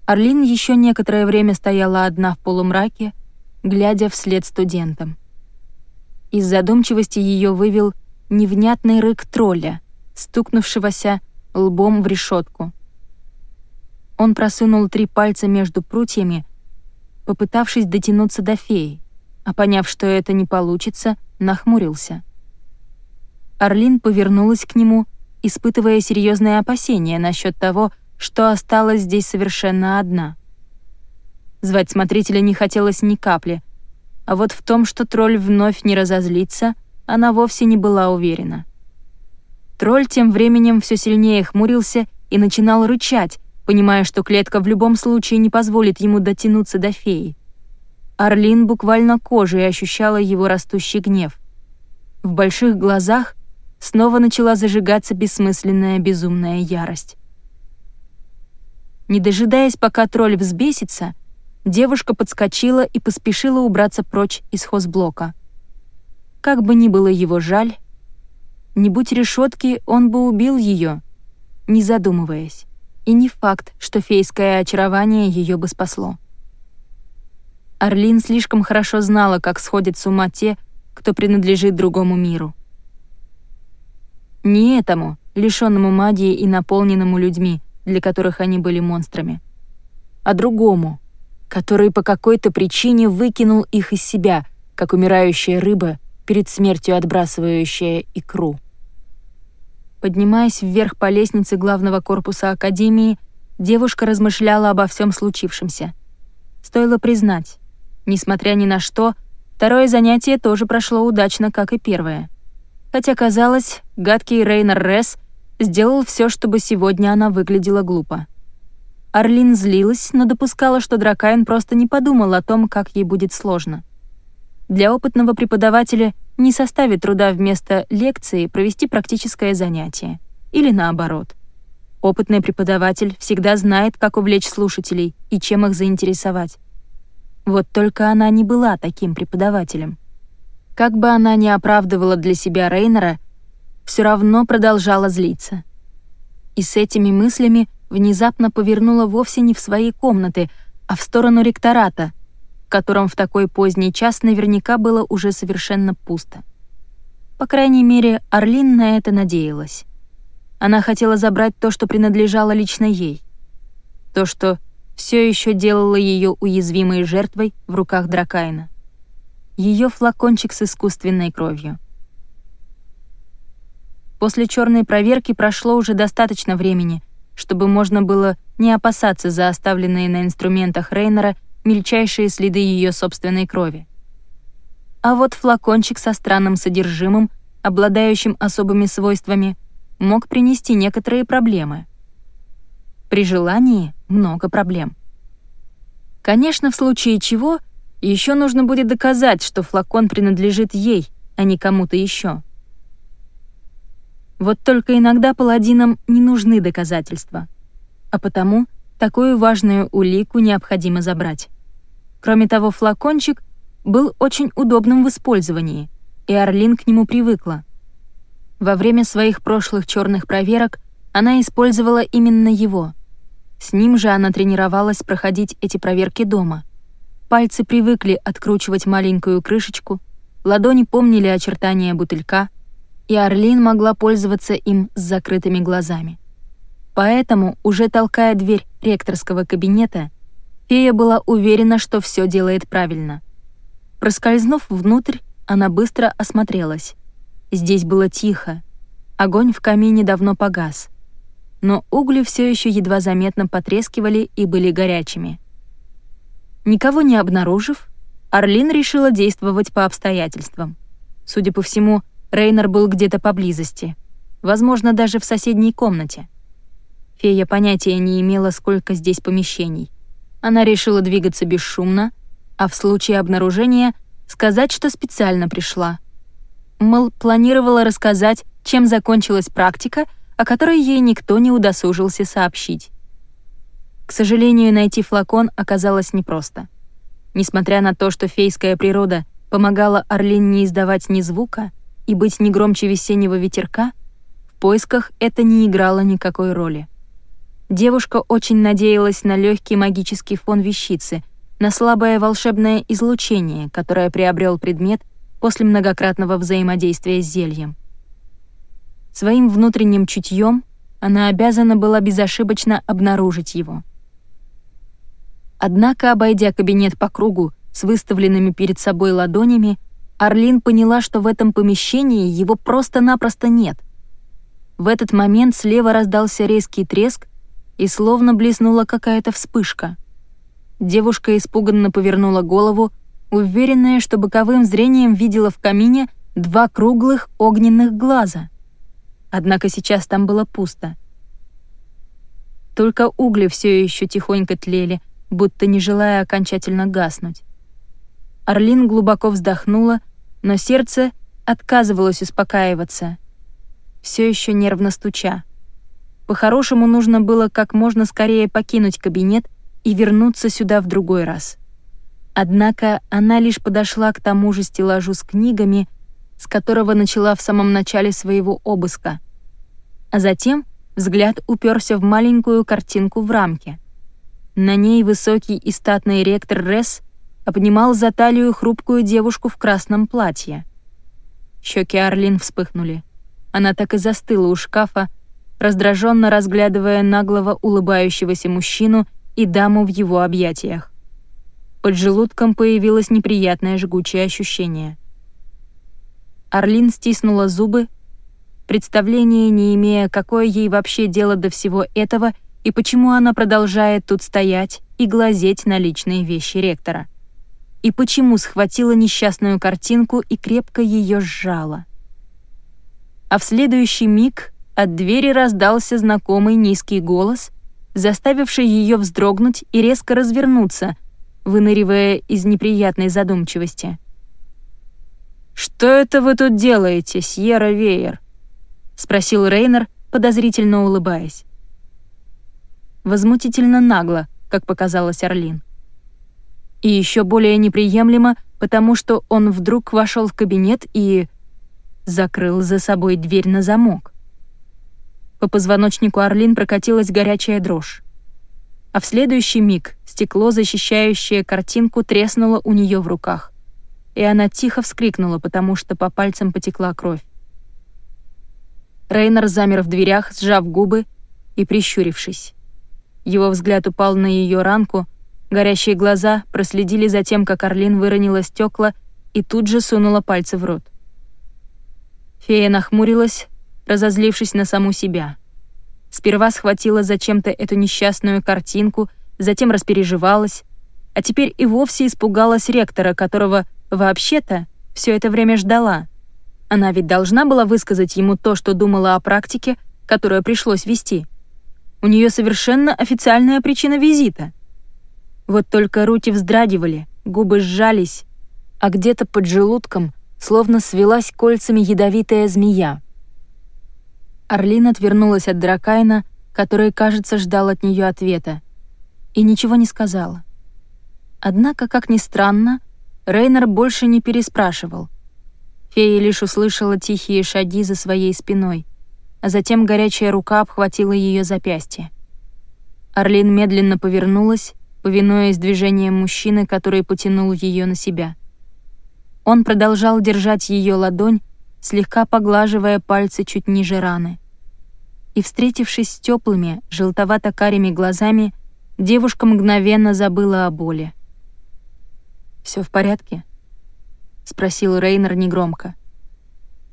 Орлин еще некоторое время стояла одна в полумраке, глядя вслед студентам. Из задумчивости ее вывел невнятный рык тролля, стукнувшегося лбом в решетку. Он просунул три пальца между прутьями, попытавшись дотянуться до феи, а поняв, что это не получится, нахмурился. Орлин повернулась к нему, испытывая серьезные опасения насчет того, что осталась здесь совершенно одна. Звать смотрителя не хотелось ни капли, а вот в том, что тролль вновь не разозлится, она вовсе не была уверена. Тролль тем временем все сильнее хмурился и начинал рычать, понимая, что клетка в любом случае не позволит ему дотянуться до феи. Орлин буквально кожей ощущала его растущий гнев. В больших глазах снова начала зажигаться бессмысленная безумная ярость. Не дожидаясь, пока тролль взбесится, девушка подскочила и поспешила убраться прочь из хозблока. Как бы ни было его жаль, не будь решетки, он бы убил ее, не задумываясь. И не факт, что фейское очарование ее бы спасло. Орлин слишком хорошо знала, как сходят с ума те, кто принадлежит другому миру. Не этому, лишенному магии и наполненному людьми, для которых они были монстрами, а другому, который по какой-то причине выкинул их из себя, как умирающая рыба перед смертью отбрасывающая икру. Поднимаясь вверх по лестнице главного корпуса Академии, девушка размышляла обо всем случившемся. Стоило признать, несмотря ни на что, второе занятие тоже прошло удачно, как и первое. Хотя, казалось, гадкий Рейнер Ресс — сделал все, чтобы сегодня она выглядела глупо. Орлин злилась, но допускала, что Дракайн просто не подумал о том, как ей будет сложно. Для опытного преподавателя не составит труда вместо лекции провести практическое занятие. Или наоборот. Опытный преподаватель всегда знает, как увлечь слушателей и чем их заинтересовать. Вот только она не была таким преподавателем. Как бы она ни оправдывала для себя Рейнера, все равно продолжала злиться. И с этими мыслями внезапно повернула вовсе не в свои комнаты, а в сторону ректората, котором в такой поздний час наверняка было уже совершенно пусто. По крайней мере, Орлин на это надеялась. Она хотела забрать то, что принадлежало лично ей. То, что все еще делало ее уязвимой жертвой в руках Дракайна. ее флакончик с искусственной кровью. После черной проверки прошло уже достаточно времени, чтобы можно было не опасаться за оставленные на инструментах Рейнера мельчайшие следы ее собственной крови. А вот флакончик со странным содержимым, обладающим особыми свойствами, мог принести некоторые проблемы. При желании много проблем. Конечно, в случае чего, еще нужно будет доказать, что флакон принадлежит ей, а не кому-то еще. Вот только иногда паладинам не нужны доказательства. А потому такую важную улику необходимо забрать. Кроме того, флакончик был очень удобным в использовании, и Орлин к нему привыкла. Во время своих прошлых черных проверок она использовала именно его. С ним же она тренировалась проходить эти проверки дома. Пальцы привыкли откручивать маленькую крышечку, ладони помнили очертания бутылька — и Орлин могла пользоваться им с закрытыми глазами. Поэтому, уже толкая дверь ректорского кабинета, фея была уверена, что все делает правильно. Проскользнув внутрь, она быстро осмотрелась. Здесь было тихо. Огонь в камине давно погас. Но угли все еще едва заметно потрескивали и были горячими. Никого не обнаружив, Орлин решила действовать по обстоятельствам. Судя по всему, Рейнер был где-то поблизости, возможно, даже в соседней комнате. Фея понятия не имела, сколько здесь помещений. Она решила двигаться бесшумно, а в случае обнаружения сказать, что специально пришла. Мол, планировала рассказать, чем закончилась практика, о которой ей никто не удосужился сообщить. К сожалению, найти флакон оказалось непросто. Несмотря на то, что фейская природа помогала Орлин не издавать ни звука, и быть не громче весеннего ветерка, в поисках это не играло никакой роли. Девушка очень надеялась на легкий магический фон вещицы, на слабое волшебное излучение, которое приобрел предмет после многократного взаимодействия с зельем. Своим внутренним чутьем она обязана была безошибочно обнаружить его. Однако, обойдя кабинет по кругу с выставленными перед собой ладонями, Орлин поняла, что в этом помещении его просто-напросто нет. В этот момент слева раздался резкий треск, и словно блеснула какая-то вспышка. Девушка испуганно повернула голову, уверенная, что боковым зрением видела в камине два круглых огненных глаза. Однако сейчас там было пусто. Только угли все еще тихонько тлели, будто не желая окончательно гаснуть. Орлин глубоко вздохнула но сердце отказывалось успокаиваться, все еще нервно стуча. По-хорошему нужно было как можно скорее покинуть кабинет и вернуться сюда в другой раз. Однако она лишь подошла к тому же стеллажу с книгами, с которого начала в самом начале своего обыска. А затем взгляд уперся в маленькую картинку в рамке. На ней высокий и статный ректор Ресс обнимал за талию хрупкую девушку в красном платье. Щеки Арлин вспыхнули. Она так и застыла у шкафа, раздраженно разглядывая наглого улыбающегося мужчину и даму в его объятиях. Под желудком появилось неприятное жгучее ощущение. Арлин стиснула зубы, представления не имея, какое ей вообще дело до всего этого и почему она продолжает тут стоять и глазеть на личные вещи ректора и почему схватила несчастную картинку и крепко ее сжала. А в следующий миг от двери раздался знакомый низкий голос, заставивший ее вздрогнуть и резко развернуться, выныривая из неприятной задумчивости. «Что это вы тут делаете, Сьерра Веер?» — спросил Рейнер, подозрительно улыбаясь. Возмутительно нагло, как показалось Орлин. И еще более неприемлемо, потому что он вдруг вошел в кабинет и закрыл за собой дверь на замок. По позвоночнику Орлин прокатилась горячая дрожь. А в следующий миг стекло, защищающее картинку, треснуло у нее в руках. И она тихо вскрикнула, потому что по пальцам потекла кровь. Рейнер замер в дверях, сжав губы и прищурившись. Его взгляд упал на ее ранку — Горящие глаза проследили за тем, как Орлин выронила стекла и тут же сунула пальцы в рот. Фея нахмурилась, разозлившись на саму себя. Сперва схватила зачем-то эту несчастную картинку, затем распереживалась, а теперь и вовсе испугалась ректора, которого вообще-то все это время ждала. Она ведь должна была высказать ему то, что думала о практике, которую пришлось вести. У нее совершенно официальная причина визита. Вот только руки вздрагивали, губы сжались, а где-то под желудком словно свелась кольцами ядовитая змея. Орлин отвернулась от Дракайна, который, кажется, ждал от нее ответа, и ничего не сказала. Однако, как ни странно, Рейнер больше не переспрашивал. Фея лишь услышала тихие шаги за своей спиной, а затем горячая рука обхватила ее запястье. Орлин медленно повернулась, повинуясь движениям мужчины, который потянул ее на себя. Он продолжал держать ее ладонь, слегка поглаживая пальцы чуть ниже раны. И, встретившись с теплыми, желтовато-карими глазами, девушка мгновенно забыла о боли. Все в порядке?» — спросил Рейнер негромко.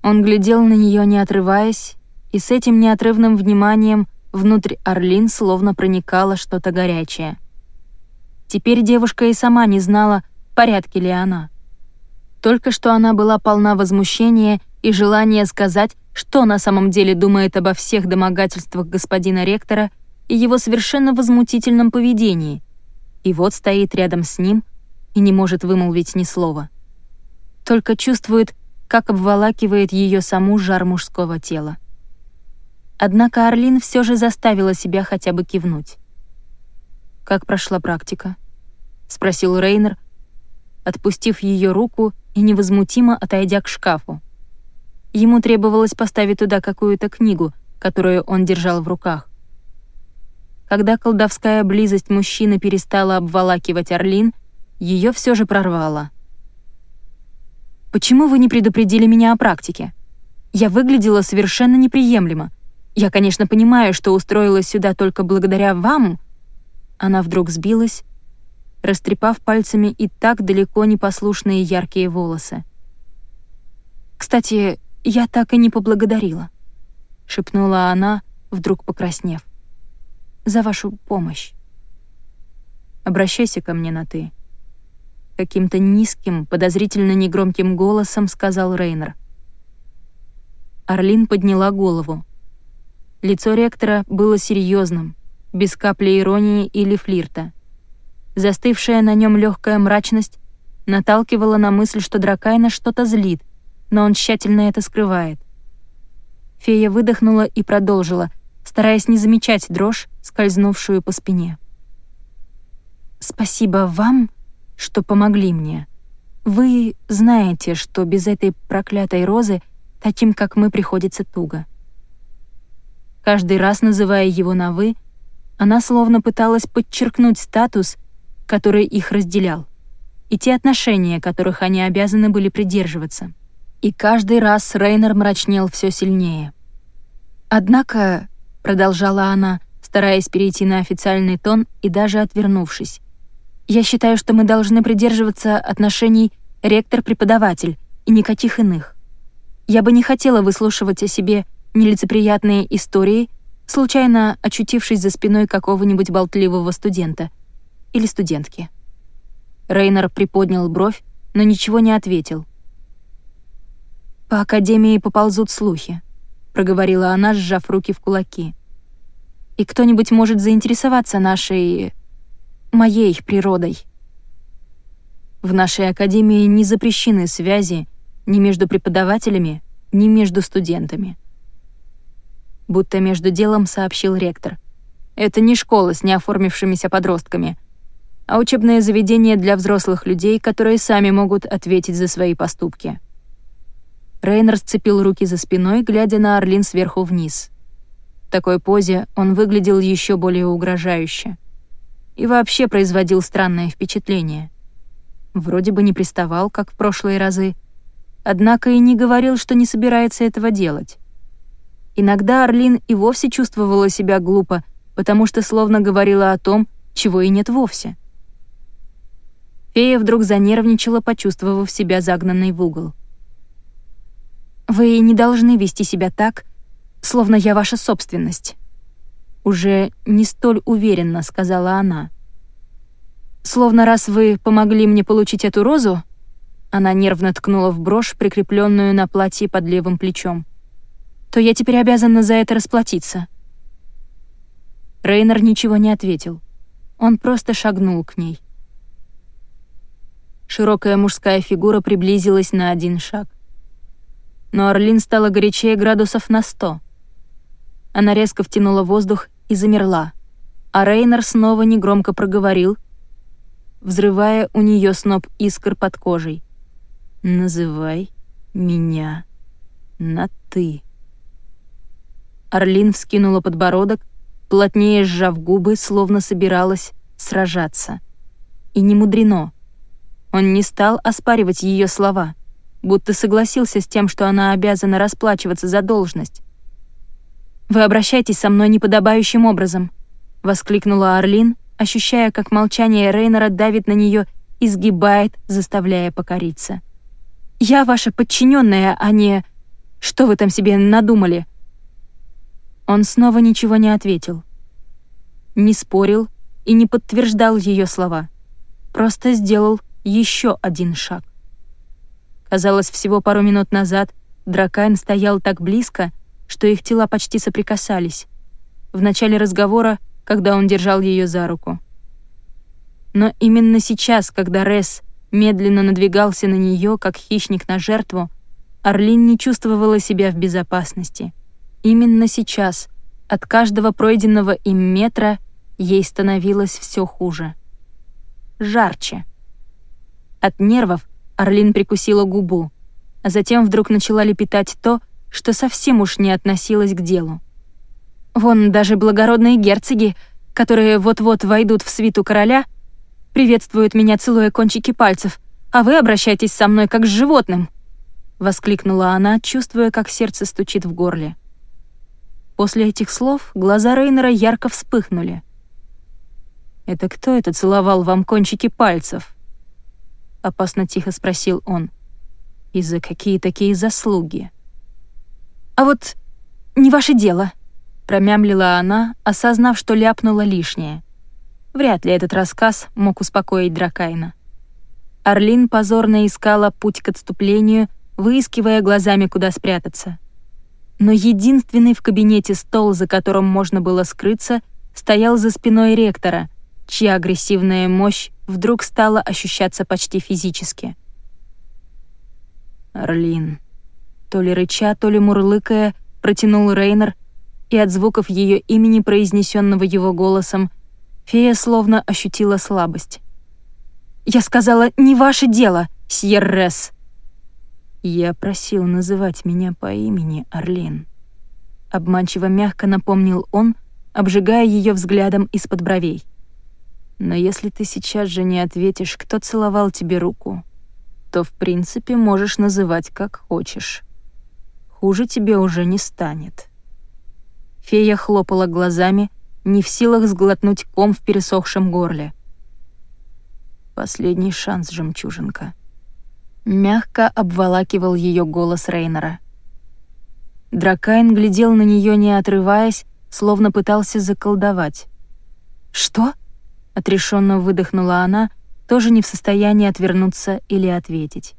Он глядел на нее, не отрываясь, и с этим неотрывным вниманием внутрь Орлин словно проникало что-то горячее. Теперь девушка и сама не знала, в порядке ли она. Только что она была полна возмущения и желания сказать, что на самом деле думает обо всех домогательствах господина ректора и его совершенно возмутительном поведении. И вот стоит рядом с ним и не может вымолвить ни слова. Только чувствует, как обволакивает ее саму жар мужского тела. Однако Орлин все же заставила себя хотя бы кивнуть. «Как прошла практика?» — спросил Рейнер, отпустив ее руку и невозмутимо отойдя к шкафу. Ему требовалось поставить туда какую-то книгу, которую он держал в руках. Когда колдовская близость мужчины перестала обволакивать Орлин, ее все же прорвало. «Почему вы не предупредили меня о практике? Я выглядела совершенно неприемлемо. Я, конечно, понимаю, что устроилась сюда только благодаря вам». Она вдруг сбилась, растрепав пальцами и так далеко непослушные яркие волосы. «Кстати, я так и не поблагодарила», — шепнула она, вдруг покраснев. «За вашу помощь». «Обращайся ко мне на «ты», — каким-то низким, подозрительно негромким голосом сказал Рейнер. Орлин подняла голову. Лицо ректора было серьезным, без капли иронии или флирта. Застывшая на нем легкая мрачность наталкивала на мысль, что Дракайна что-то злит, но он тщательно это скрывает. Фея выдохнула и продолжила, стараясь не замечать дрожь, скользнувшую по спине. «Спасибо вам, что помогли мне. Вы знаете, что без этой проклятой розы таким, как мы, приходится туго. Каждый раз, называя его на «вы», она словно пыталась подчеркнуть статус, который их разделял, и те отношения, которых они обязаны были придерживаться. И каждый раз Рейнер мрачнел все сильнее. «Однако», — продолжала она, стараясь перейти на официальный тон и даже отвернувшись, «я считаю, что мы должны придерживаться отношений ректор-преподаватель и никаких иных. Я бы не хотела выслушивать о себе нелицеприятные истории, случайно очутившись за спиной какого-нибудь болтливого студента или студентки. Рейнер приподнял бровь, но ничего не ответил. «По Академии поползут слухи», — проговорила она, сжав руки в кулаки. «И кто-нибудь может заинтересоваться нашей... моей природой». В нашей Академии не запрещены связи ни между преподавателями, ни между студентами будто между делом сообщил ректор. «Это не школа с неоформившимися подростками, а учебное заведение для взрослых людей, которые сами могут ответить за свои поступки». Рейнер сцепил руки за спиной, глядя на Орлин сверху вниз. В такой позе он выглядел еще более угрожающе. И вообще производил странное впечатление. Вроде бы не приставал, как в прошлые разы, однако и не говорил, что не собирается этого делать. Иногда Орлин и вовсе чувствовала себя глупо, потому что словно говорила о том, чего и нет вовсе. Фея вдруг занервничала, почувствовав себя загнанной в угол. «Вы не должны вести себя так, словно я ваша собственность», уже не столь уверенно сказала она. «Словно раз вы помогли мне получить эту розу...» Она нервно ткнула в брошь, прикрепленную на платье под левым плечом. «То я теперь обязана за это расплатиться». Рейнер ничего не ответил. Он просто шагнул к ней. Широкая мужская фигура приблизилась на один шаг. Но Орлин стала горячее градусов на сто. Она резко втянула воздух и замерла, а Рейнер снова негромко проговорил, взрывая у нее сноп искр под кожей. «Называй меня на «ты». Орлин вскинула подбородок, плотнее сжав губы, словно собиралась сражаться. И не мудрено. Он не стал оспаривать ее слова, будто согласился с тем, что она обязана расплачиваться за должность. «Вы обращаетесь со мной неподобающим образом», — воскликнула Орлин, ощущая, как молчание Рейнера давит на нее и сгибает, заставляя покориться. «Я ваша подчиненная, а не... Что вы там себе надумали?» Он снова ничего не ответил. Не спорил и не подтверждал ее слова. Просто сделал еще один шаг. Казалось, всего пару минут назад Дракайн стоял так близко, что их тела почти соприкасались. В начале разговора, когда он держал ее за руку. Но именно сейчас, когда Рес медленно надвигался на нее, как хищник на жертву, Орлин не чувствовала себя в безопасности. Именно сейчас, от каждого пройденного им метра, ей становилось все хуже. Жарче. От нервов Орлин прикусила губу, а затем вдруг начала лепетать то, что совсем уж не относилось к делу. Вон даже благородные герцоги, которые вот-вот войдут в свиту короля, приветствуют меня, целуя кончики пальцев, а вы обращаетесь со мной как с животным!» — воскликнула она, чувствуя, как сердце стучит в горле. После этих слов глаза Рейнера ярко вспыхнули. «Это кто это целовал вам кончики пальцев?» Опасно тихо спросил он. «И за какие такие заслуги?» «А вот не ваше дело», — промямлила она, осознав, что ляпнула лишнее. Вряд ли этот рассказ мог успокоить Дракайна. Орлин позорно искала путь к отступлению, выискивая глазами, куда спрятаться. Но единственный в кабинете стол, за которым можно было скрыться, стоял за спиной ректора, чья агрессивная мощь вдруг стала ощущаться почти физически. «Орлин», то ли рыча, то ли мурлыкая, протянул Рейнер, и от звуков ее имени, произнесенного его голосом, фея словно ощутила слабость. «Я сказала, не ваше дело, Сьеррес!» «Я просил называть меня по имени Орлин», — обманчиво мягко напомнил он, обжигая ее взглядом из-под бровей. Но если ты сейчас же не ответишь, кто целовал тебе руку, то в принципе можешь называть как хочешь. Хуже тебе уже не станет. Фея хлопала глазами, не в силах сглотнуть ком в пересохшем горле. Последний шанс, жемчужинка. Мягко обволакивал ее голос Рейнера. Дракайн глядел на нее, не отрываясь, словно пытался заколдовать. «Что?» Отрешенно выдохнула она, тоже не в состоянии отвернуться или ответить.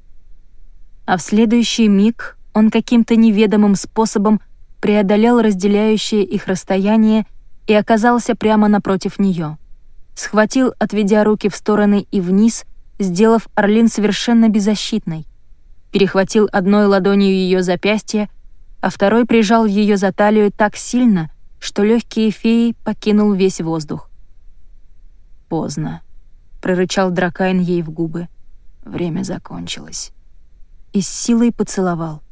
А в следующий миг он каким-то неведомым способом преодолел разделяющее их расстояние и оказался прямо напротив нее. Схватил, отведя руки в стороны и вниз, сделав Орлин совершенно беззащитной. Перехватил одной ладонью ее запястье, а второй прижал ее за талию так сильно, что легкие феи покинул весь воздух. «Поздно», — прорычал Дракайн ей в губы. Время закончилось. И с силой поцеловал.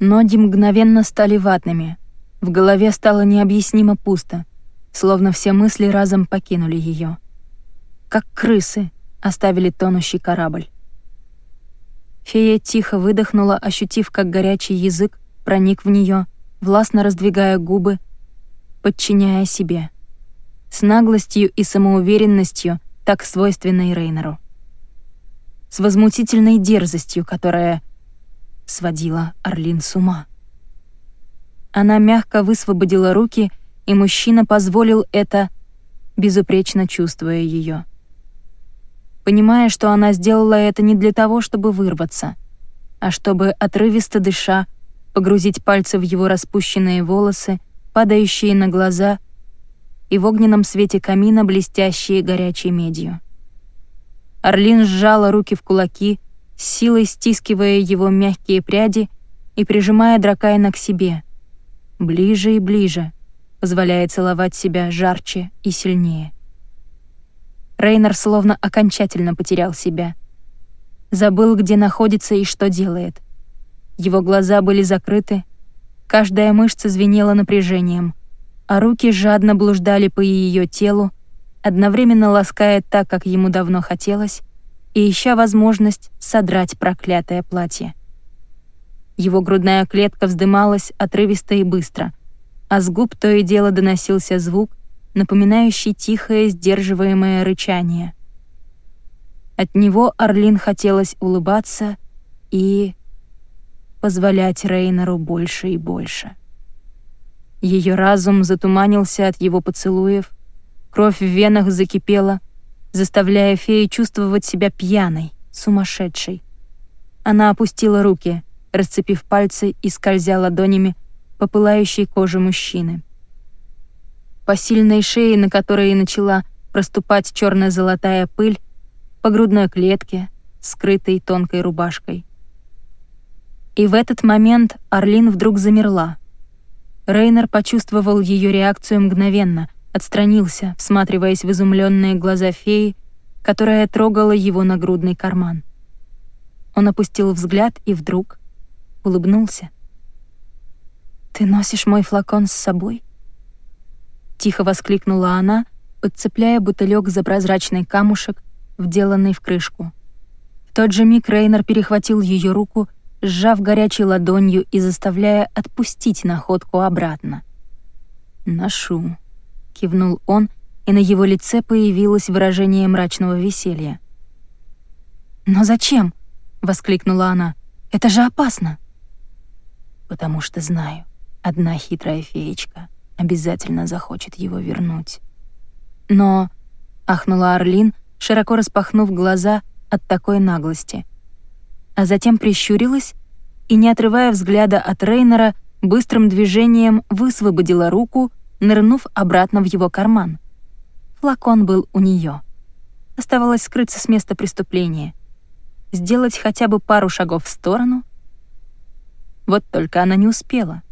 Ноги мгновенно стали ватными. В голове стало необъяснимо пусто, словно все мысли разом покинули ее. Как крысы оставили тонущий корабль. Фея тихо выдохнула, ощутив, как горячий язык проник в нее, властно раздвигая губы, подчиняя себе — с наглостью и самоуверенностью, так свойственной Рейнеру. с возмутительной дерзостью, которая сводила Орлин с ума. Она мягко высвободила руки, и мужчина позволил это, безупречно чувствуя ее. Понимая, что она сделала это не для того, чтобы вырваться, а чтобы, отрывисто дыша, погрузить пальцы в его распущенные волосы, падающие на глаза и в огненном свете камина блестящие горячей медью. Орлин сжала руки в кулаки, силой стискивая его мягкие пряди и прижимая Дракайна к себе. Ближе и ближе, позволяя целовать себя жарче и сильнее. Рейнер словно окончательно потерял себя. Забыл, где находится и что делает. Его глаза были закрыты, каждая мышца звенела напряжением, а руки жадно блуждали по ее телу, одновременно лаская так, как ему давно хотелось, и ища возможность содрать проклятое платье. Его грудная клетка вздымалась отрывисто и быстро, а с губ то и дело доносился звук, напоминающий тихое, сдерживаемое рычание. От него Орлин хотелось улыбаться и позволять Рейнеру больше и больше. Ее разум затуманился от его поцелуев, Кровь в венах закипела, заставляя фею чувствовать себя пьяной, сумасшедшей. Она опустила руки, расцепив пальцы и скользя ладонями по пылающей коже мужчины. По сильной шее, на которой начала проступать черно-золотая пыль, по грудной клетке, скрытой тонкой рубашкой. И в этот момент Орлин вдруг замерла. Рейнер почувствовал ее реакцию мгновенно, отстранился, всматриваясь в изумленные глаза феи, которая трогала его нагрудный карман. Он опустил взгляд и вдруг улыбнулся. «Ты носишь мой флакон с собой?» Тихо воскликнула она, подцепляя бутылек за прозрачный камушек, вделанный в крышку. В тот же миг Рейнер перехватил ее руку, сжав горячей ладонью и заставляя отпустить находку обратно. «Ношу», — кивнул он, и на его лице появилось выражение мрачного веселья. «Но зачем?» — воскликнула она. «Это же опасно!» «Потому что знаю, одна хитрая феечка обязательно захочет его вернуть». «Но...» — ахнула Орлин, широко распахнув глаза от такой наглости. А затем прищурилась и, не отрывая взгляда от Рейнера, быстрым движением высвободила руку — нырнув обратно в его карман. Флакон был у нее. Оставалось скрыться с места преступления. Сделать хотя бы пару шагов в сторону. Вот только она не успела.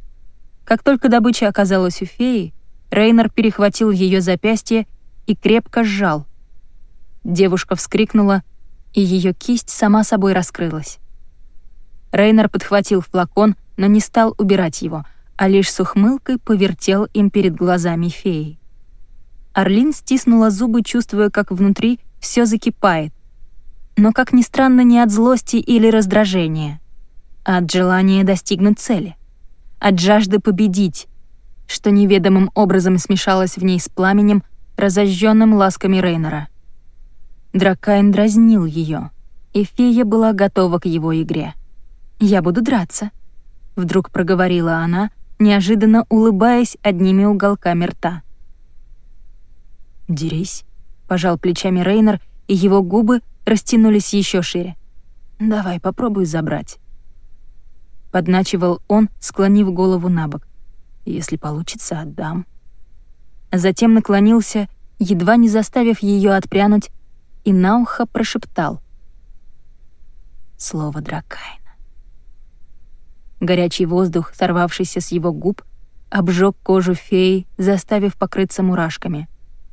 Как только добыча оказалась у феи, Рейнер перехватил ее запястье и крепко сжал. Девушка вскрикнула, и ее кисть сама собой раскрылась. Рейнер подхватил флакон, но не стал убирать его — а лишь с ухмылкой повертел им перед глазами феи. Орлин стиснула зубы, чувствуя, как внутри все закипает. Но, как ни странно, не от злости или раздражения, а от желания достигнуть цели, от жажды победить, что неведомым образом смешалось в ней с пламенем, разожженным ласками Рейнера. Дракайн дразнил ее, и фея была готова к его игре. «Я буду драться», — вдруг проговорила она, — неожиданно улыбаясь одними уголками рта. «Дерись», — пожал плечами Рейнер, и его губы растянулись еще шире. «Давай, попробуй забрать». Подначивал он, склонив голову на бок. «Если получится, отдам». Затем наклонился, едва не заставив ее отпрянуть, и на ухо прошептал. «Слово Дракайн». Горячий воздух, сорвавшийся с его губ, обжег кожу феи, заставив покрыться мурашками.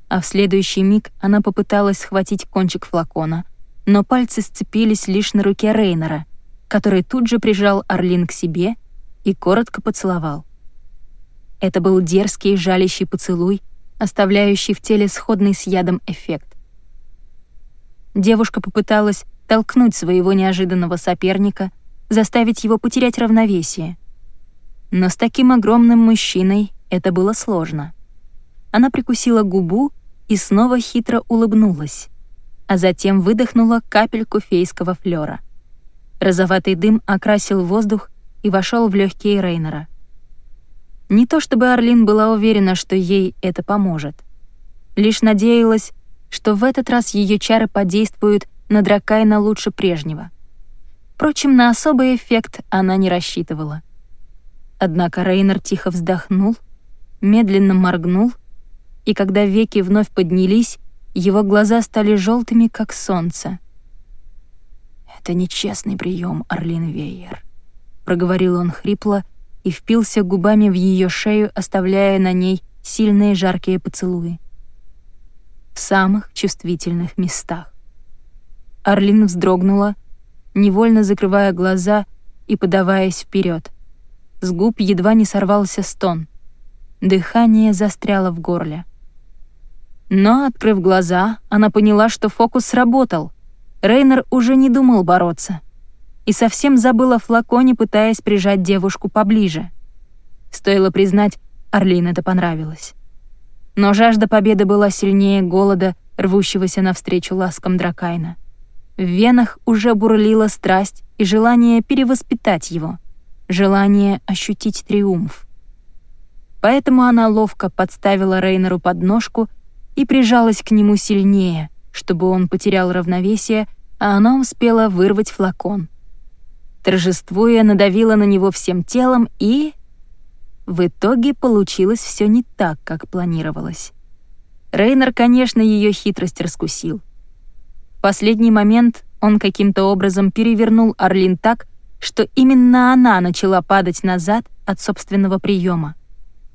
А в следующий миг она попыталась схватить кончик флакона, но пальцы сцепились лишь на руке Рейнера, который тут же прижал Орлин к себе и коротко поцеловал. Это был дерзкий жалящий поцелуй, оставляющий в теле сходный с ядом эффект. Девушка попыталась толкнуть своего неожиданного соперника, заставить его потерять равновесие. Но с таким огромным мужчиной это было сложно. Она прикусила губу и снова хитро улыбнулась. а затем выдохнула капельку фейского флера. Розоватый дым окрасил воздух и вошел в легкие Рейнера. Не то чтобы Орлин была уверена, что ей это поможет. Лишь надеялась, что в этот раз ее чары подействуют на Дракайна лучше прежнего. Впрочем, на особый эффект она не рассчитывала. Однако Рейнер тихо вздохнул, медленно моргнул, и когда веки вновь поднялись, его глаза стали желтыми, как солнце. «Это нечестный прием, Орлин Вейер», — проговорил он хрипло и впился губами в ее шею, оставляя на ней сильные жаркие поцелуи. В самых чувствительных местах. Орлин вздрогнула, невольно закрывая глаза и подаваясь вперед. С губ едва не сорвался стон. Дыхание застряло в горле. Но, открыв глаза, она поняла, что фокус сработал. Рейнер уже не думал бороться. И совсем забыл о флаконе, пытаясь прижать девушку поближе. Стоило признать, Орлин это понравилось. Но жажда победы была сильнее голода, рвущегося навстречу ласкам Дракайна. В венах уже бурлила страсть и желание перевоспитать его, желание ощутить триумф. Поэтому она ловко подставила Рейнеру подножку и прижалась к нему сильнее, чтобы он потерял равновесие, а она успела вырвать флакон. Торжествуя, надавила на него всем телом и... В итоге получилось все не так, как планировалось. Рейнер, конечно, ее хитрость раскусил. В последний момент он каким-то образом перевернул Орлин так, что именно она начала падать назад от собственного приема,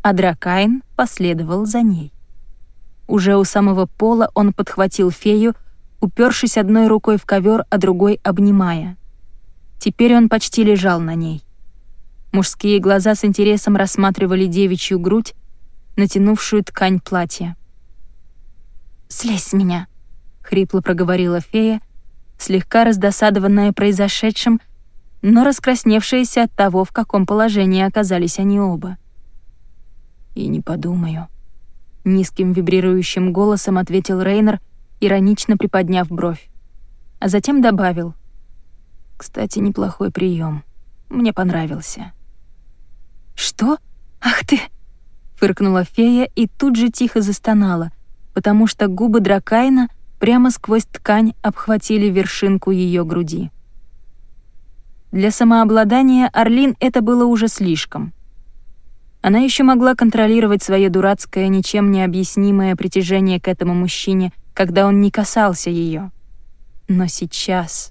а Дракайн последовал за ней. Уже у самого пола он подхватил фею, упершись одной рукой в ковер, а другой обнимая. Теперь он почти лежал на ней. Мужские глаза с интересом рассматривали девичью грудь, натянувшую ткань платья. «Слезь с меня», — хрипло проговорила фея, слегка раздосадованная произошедшим, но раскрасневшаяся от того, в каком положении оказались они оба. «И не подумаю», Низким вибрирующим голосом ответил Рейнер, иронично приподняв бровь. А затем добавил. «Кстати, неплохой прием. Мне понравился». «Что? Ах ты!» Фыркнула фея и тут же тихо застонала, потому что губы Дракайна прямо сквозь ткань обхватили вершинку ее груди. Для самообладания Орлин это было уже слишком — она еще могла контролировать свое дурацкое, ничем не объяснимое притяжение к этому мужчине, когда он не касался ее. Но сейчас...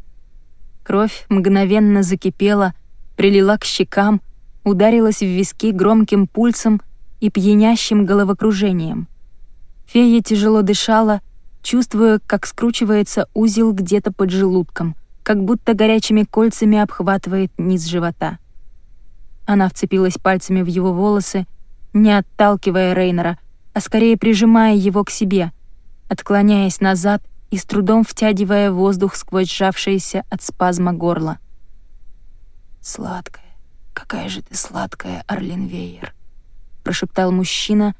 Кровь мгновенно закипела, прилила к щекам, ударилась в виски громким пульсом и пьянящим головокружением. Фея тяжело дышала, чувствуя, как скручивается узел где-то под желудком, как будто горячими кольцами обхватывает низ живота. Она вцепилась пальцами в его волосы, не отталкивая Рейнера, а скорее прижимая его к себе, отклоняясь назад и с трудом втягивая воздух сквозь сжавшееся от спазма горло. «Сладкая, какая же ты сладкая, Орлин Вейер», — прошептал мужчина,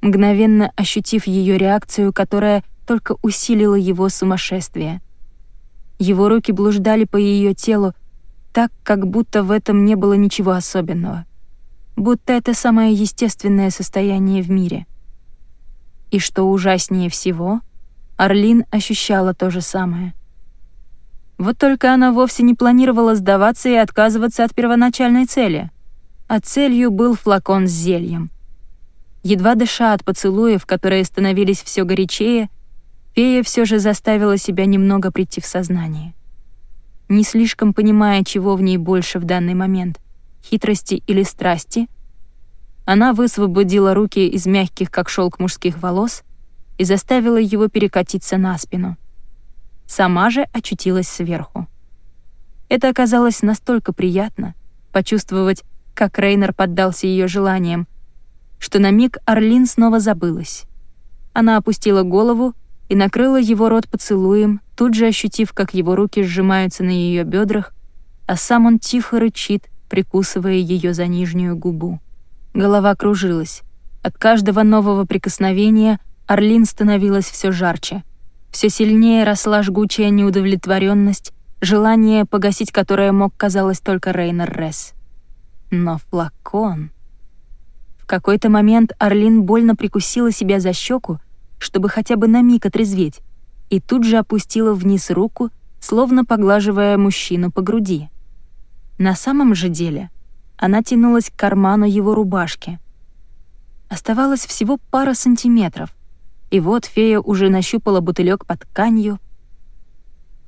мгновенно ощутив ее реакцию, которая только усилила его сумасшествие. Его руки блуждали по ее телу, так, как будто в этом не было ничего особенного. Будто это самое естественное состояние в мире. И что ужаснее всего, Орлин ощущала то же самое. Вот только она вовсе не планировала сдаваться и отказываться от первоначальной цели. А целью был флакон с зельем. Едва дыша от поцелуев, которые становились все горячее, фея все же заставила себя немного прийти в сознание не слишком понимая, чего в ней больше в данный момент — хитрости или страсти, она высвободила руки из мягких, как шелк мужских волос, и заставила его перекатиться на спину. Сама же очутилась сверху. Это оказалось настолько приятно — почувствовать, как Рейнер поддался ее желаниям, что на миг Орлин снова забылась. Она опустила голову и накрыла его рот поцелуем, тут же ощутив, как его руки сжимаются на ее бедрах, а сам он тихо рычит, прикусывая ее за нижнюю губу. Голова кружилась. От каждого нового прикосновения Орлин становилась все жарче, Все сильнее росла жгучая неудовлетворенность, желание погасить которое мог, казалось, только Рейнер Ресс. Но флакон... В какой-то момент Орлин больно прикусила себя за щеку, чтобы хотя бы на миг отрезветь, и тут же опустила вниз руку, словно поглаживая мужчину по груди. На самом же деле она тянулась к карману его рубашки. Оставалось всего пара сантиметров, и вот фея уже нащупала бутылек под тканью.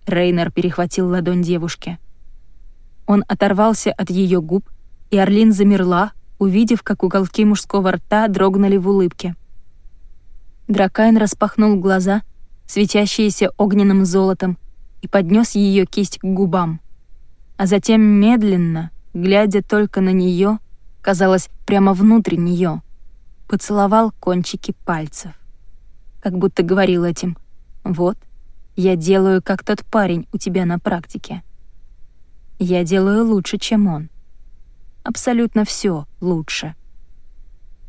Рейнер перехватил ладонь девушки. Он оторвался от ее губ, и Орлин замерла, увидев, как уголки мужского рта дрогнули в улыбке. Дракайн распахнул глаза, светящиеся огненным золотом, и поднес ее кисть к губам. А затем медленно, глядя только на нее, казалось, прямо внутрь нее, поцеловал кончики пальцев. Как будто говорил этим «Вот, я делаю, как тот парень у тебя на практике. Я делаю лучше, чем он. Абсолютно все лучше».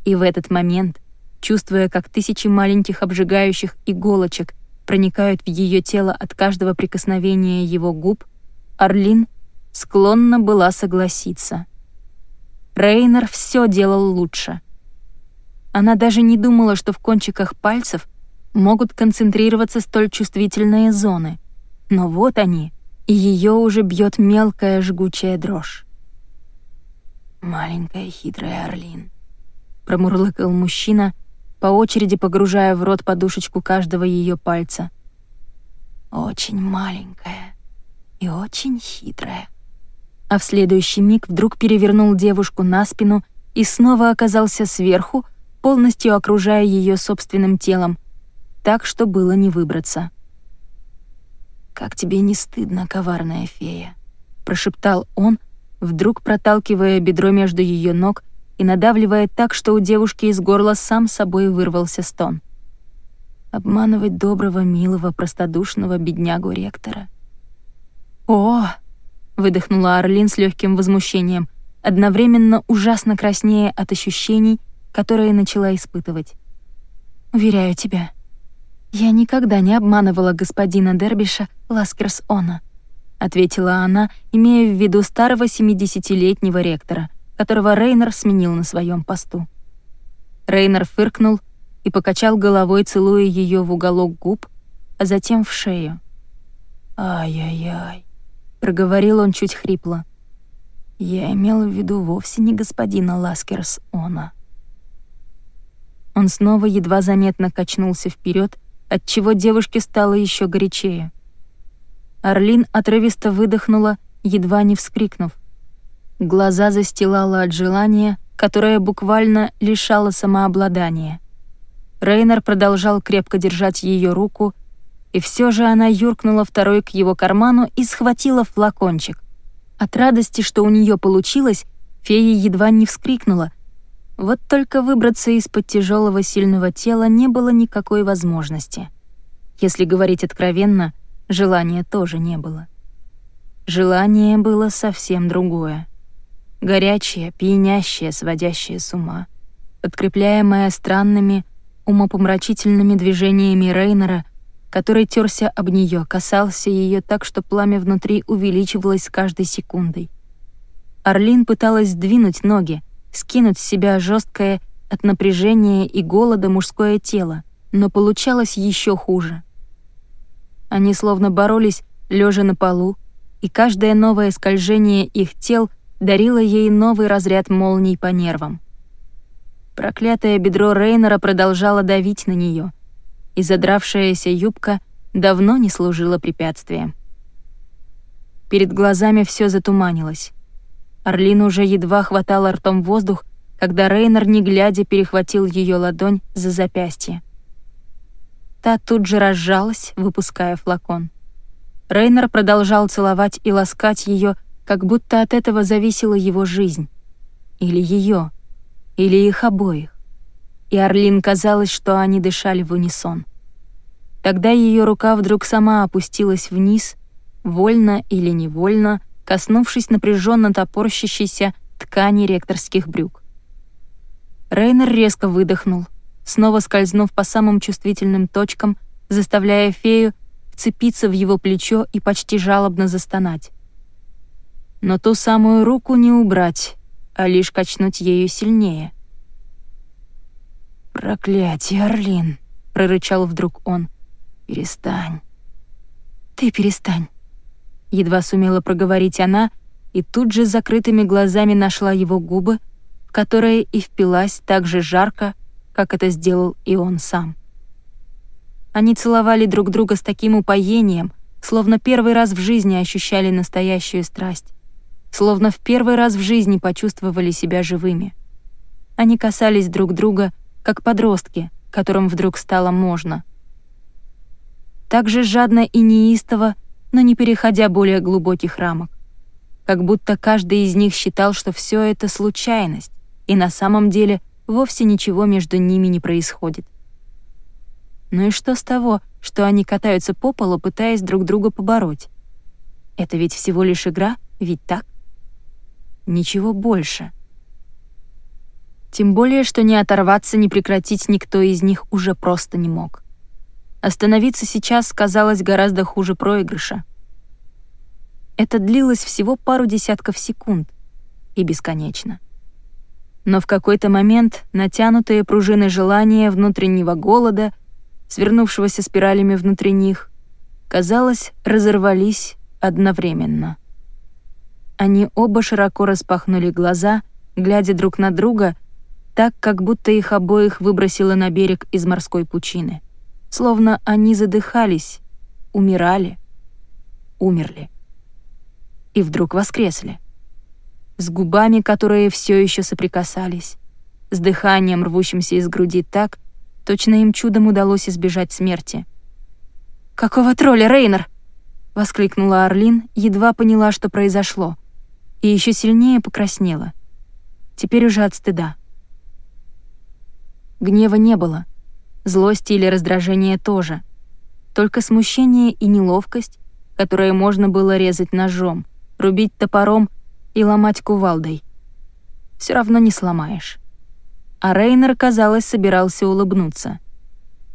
И в этот момент, чувствуя, как тысячи маленьких обжигающих иголочек проникают в ее тело от каждого прикосновения его губ, Орлин склонна была согласиться. Рейнер все делал лучше. Она даже не думала, что в кончиках пальцев могут концентрироваться столь чувствительные зоны. Но вот они, и ее уже бьет мелкая жгучая дрожь. «Маленькая хитрая Орлин», — промурлыкал мужчина, по очереди погружая в рот подушечку каждого ее пальца. «Очень маленькая и очень хитрая». А в следующий миг вдруг перевернул девушку на спину и снова оказался сверху, полностью окружая ее собственным телом, так что было не выбраться. «Как тебе не стыдно, коварная фея?» — прошептал он, вдруг проталкивая бедро между ее ног и надавливая так, что у девушки из горла сам собой вырвался стон. Обманывать доброго, милого, простодушного беднягу ректора. «О!» — выдохнула Орлин с легким возмущением, одновременно ужасно краснея от ощущений, которые начала испытывать. «Уверяю тебя, я никогда не обманывала господина Дербиша Ласкерсона», — ответила она, имея в виду старого 70-летнего ректора — которого Рейнер сменил на своем посту. Рейнер фыркнул и покачал головой, целуя ее в уголок губ, а затем в шею. «Ай-яй-яй», — проговорил он чуть хрипло. «Я имел в виду вовсе не господина Ласкерсона». Он снова едва заметно качнулся вперед, отчего девушке стало еще горячее. Орлин отрывисто выдохнула, едва не вскрикнув. Глаза застилала от желания, которое буквально лишало самообладания. Рейнер продолжал крепко держать ее руку, и все же она юркнула второй к его карману и схватила флакончик. От радости, что у нее получилось, фея едва не вскрикнула. Вот только выбраться из-под тяжелого сильного тела не было никакой возможности. Если говорить откровенно, желания тоже не было. Желание было совсем другое горячее, пьянящее, сводящее с ума, подкрепляемое странными, умопомрачительными движениями Рейнера, который терся об нее, касался ее так, что пламя внутри увеличивалось с каждой секундой. Орлин пыталась сдвинуть ноги, скинуть с себя жесткое от напряжения и голода мужское тело, но получалось еще хуже. Они словно боролись, лежа на полу, и каждое новое скольжение их тел — дарила ей новый разряд молний по нервам. Проклятое бедро Рейнера продолжало давить на нее, и задравшаяся юбка давно не служила препятствием. Перед глазами все затуманилось. Орлин уже едва хватала ртом воздух, когда Рейнер, не глядя, перехватил ее ладонь за запястье. Та тут же разжалась, выпуская флакон. Рейнер продолжал целовать и ласкать ее, как будто от этого зависела его жизнь. Или ее, или их обоих. И Орлин казалось, что они дышали в унисон. Тогда ее рука вдруг сама опустилась вниз, вольно или невольно, коснувшись напряженно топорщащейся ткани ректорских брюк. Рейнер резко выдохнул, снова скользнув по самым чувствительным точкам, заставляя фею вцепиться в его плечо и почти жалобно застонать. Но ту самую руку не убрать, а лишь качнуть ею сильнее. «Проклятие, Орлин!» — прорычал вдруг он. «Перестань». «Ты перестань». Едва сумела проговорить она, и тут же закрытыми глазами нашла его губы, в которые и впилась так же жарко, как это сделал и он сам. Они целовали друг друга с таким упоением, словно первый раз в жизни ощущали настоящую страсть, словно в первый раз в жизни почувствовали себя живыми. Они касались друг друга, как подростки, которым вдруг стало можно. Так же жадно и неистово, но не переходя более глубоких рамок. Как будто каждый из них считал, что все это случайность, и на самом деле вовсе ничего между ними не происходит. Ну и что с того, что они катаются по полу, пытаясь друг друга побороть? Это ведь всего лишь игра, ведь так? Ничего больше. Тем более, что не оторваться, не прекратить никто из них уже просто не мог. Остановиться сейчас казалось гораздо хуже проигрыша. Это длилось всего пару десятков секунд и бесконечно. Но в какой-то момент натянутые пружины желания, внутреннего голода свернувшегося спиралями внутри них, казалось, разорвались одновременно. Они оба широко распахнули глаза, глядя друг на друга, так, как будто их обоих выбросило на берег из морской пучины. Словно они задыхались, умирали, умерли. И вдруг воскресли. С губами, которые все еще соприкасались, с дыханием, рвущимся из груди так, Точно им чудом удалось избежать смерти. «Какого тролля, Рейнер?» — воскликнула Орлин, едва поняла, что произошло, и еще сильнее покраснела. Теперь уже от стыда. Гнева не было, злости или раздражения тоже, только смущение и неловкость, которые можно было резать ножом, рубить топором и ломать кувалдой. Все равно не сломаешь а Рейнер, казалось, собирался улыбнуться.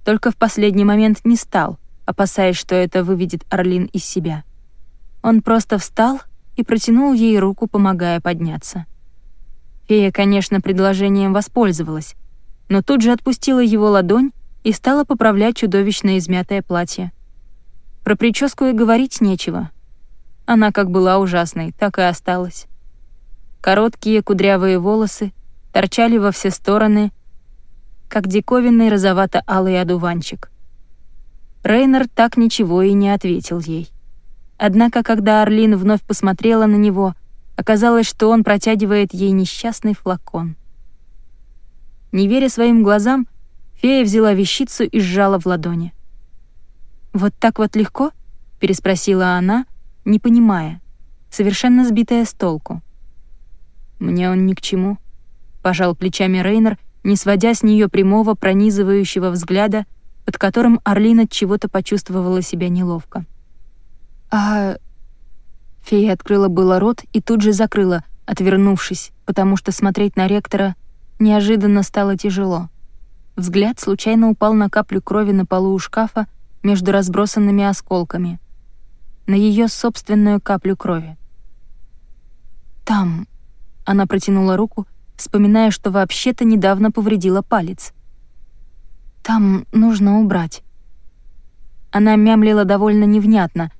Только в последний момент не стал, опасаясь, что это выведет Орлин из себя. Он просто встал и протянул ей руку, помогая подняться. Фея, конечно, предложением воспользовалась, но тут же отпустила его ладонь и стала поправлять чудовищно измятое платье. Про прическу и говорить нечего. Она как была ужасной, так и осталась. Короткие кудрявые волосы торчали во все стороны, как диковинный розовато-алый одуванчик. Рейнер так ничего и не ответил ей. Однако, когда Орлин вновь посмотрела на него, оказалось, что он протягивает ей несчастный флакон. Не веря своим глазам, фея взяла вещицу и сжала в ладони. «Вот так вот легко?» — переспросила она, не понимая, совершенно сбитая с толку. «Мне он ни к чему», пожал плечами Рейнер, не сводя с нее прямого пронизывающего взгляда, под которым Орлин от чего-то почувствовала себя неловко. А Фея открыла было рот и тут же закрыла, отвернувшись, потому что смотреть на ректора неожиданно стало тяжело. Взгляд случайно упал на каплю крови на полу у шкафа между разбросанными осколками. На ее собственную каплю крови. «Там...» — она протянула руку, вспоминая, что вообще-то недавно повредила палец. «Там нужно убрать». Она мямлила довольно невнятно,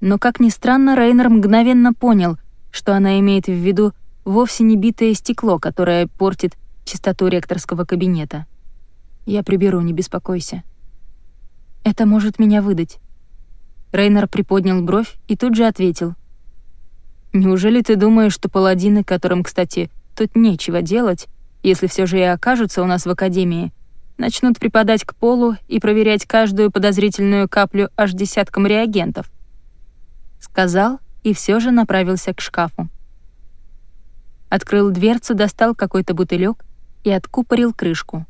но, как ни странно, Рейнер мгновенно понял, что она имеет в виду вовсе не битое стекло, которое портит чистоту ректорского кабинета. «Я приберу, не беспокойся». «Это может меня выдать». Рейнер приподнял бровь и тут же ответил. «Неужели ты думаешь, что паладины, которым, кстати, тут нечего делать, если все же и окажутся у нас в академии, начнут припадать к полу и проверять каждую подозрительную каплю аж десятком реагентов. Сказал и все же направился к шкафу. Открыл дверцу, достал какой-то бутылек и откупорил крышку.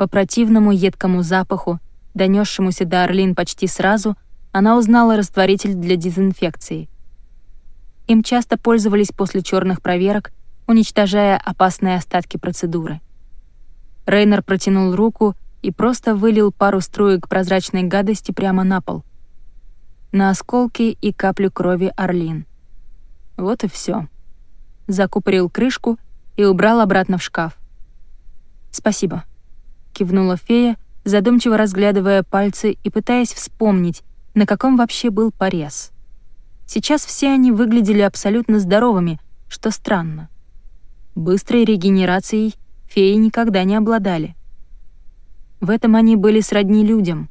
По противному едкому запаху, донесшемуся до Орлин почти сразу, она узнала растворитель для дезинфекции. Им часто пользовались после черных проверок уничтожая опасные остатки процедуры. Рейнер протянул руку и просто вылил пару струек прозрачной гадости прямо на пол. На осколки и каплю крови Орлин. Вот и все. Закупорил крышку и убрал обратно в шкаф. «Спасибо», — кивнула фея, задумчиво разглядывая пальцы и пытаясь вспомнить, на каком вообще был порез. Сейчас все они выглядели абсолютно здоровыми, что странно. Быстрой регенерацией феи никогда не обладали. В этом они были сродни людям.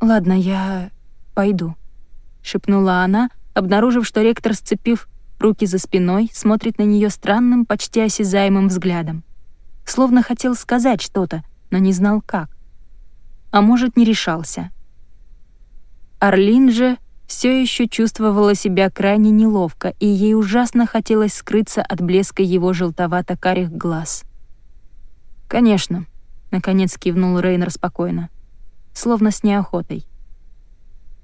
«Ладно, я пойду», — шепнула она, обнаружив, что ректор, сцепив руки за спиной, смотрит на нее странным, почти осязаемым взглядом. Словно хотел сказать что-то, но не знал как. А может, не решался. Орлин же все еще чувствовала себя крайне неловко, и ей ужасно хотелось скрыться от блеска его желтовато-карих глаз. «Конечно», — наконец кивнул Рейнер спокойно, словно с неохотой.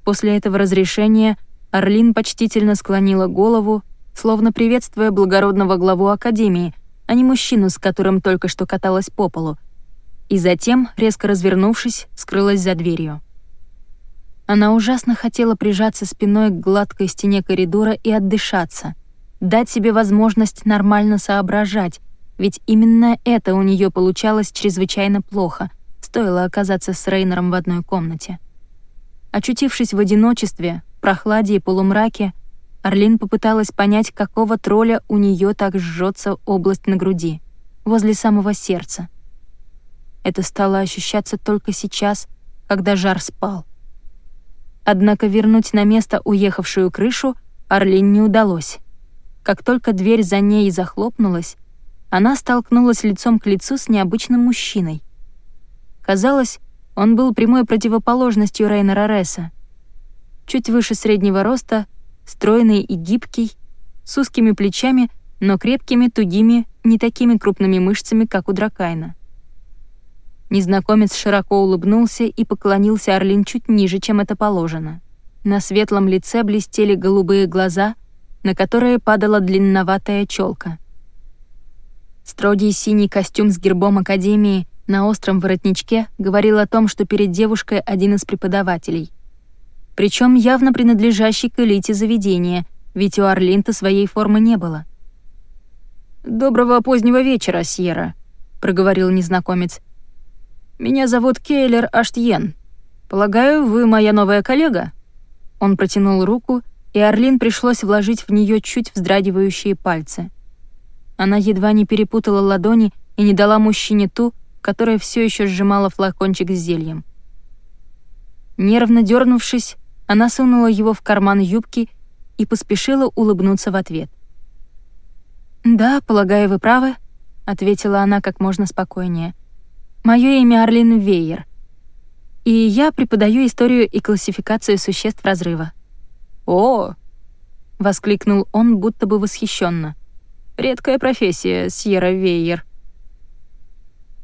После этого разрешения Орлин почтительно склонила голову, словно приветствуя благородного главу Академии, а не мужчину, с которым только что каталась по полу, и затем, резко развернувшись, скрылась за дверью. Она ужасно хотела прижаться спиной к гладкой стене коридора и отдышаться, дать себе возможность нормально соображать, ведь именно это у нее получалось чрезвычайно плохо, стоило оказаться с Рейнером в одной комнате. Очутившись в одиночестве, прохладе и полумраке, Орлин попыталась понять, какого тролля у нее так жжется область на груди, возле самого сердца. Это стало ощущаться только сейчас, когда жар спал. Однако вернуть на место уехавшую крышу Орлин не удалось. Как только дверь за ней захлопнулась, она столкнулась лицом к лицу с необычным мужчиной. Казалось, он был прямой противоположностью Рейнера Ресса. Чуть выше среднего роста, стройный и гибкий, с узкими плечами, но крепкими, тугими, не такими крупными мышцами, как у Дракайна. Незнакомец широко улыбнулся и поклонился Орлин чуть ниже, чем это положено. На светлом лице блестели голубые глаза, на которые падала длинноватая челка. Строгий синий костюм с гербом Академии на остром воротничке говорил о том, что перед девушкой один из преподавателей. Причем явно принадлежащий к элите заведения, ведь у Орлинта своей формы не было. «Доброго позднего вечера, Сьерра», — проговорил незнакомец. «Меня зовут Кейлер Аштьен. Полагаю, вы моя новая коллега?» Он протянул руку, и Орлин пришлось вложить в нее чуть вздрагивающие пальцы. Она едва не перепутала ладони и не дала мужчине ту, которая все еще сжимала флакончик с зельем. Нервно дернувшись, она сунула его в карман юбки и поспешила улыбнуться в ответ. «Да, полагаю, вы правы», — ответила она как можно спокойнее — Мое имя Арлин Вейер, и я преподаю историю и классификацию существ разрыва». «О!» — воскликнул он, будто бы восхищенно. «Редкая профессия, Сьерра Вейер».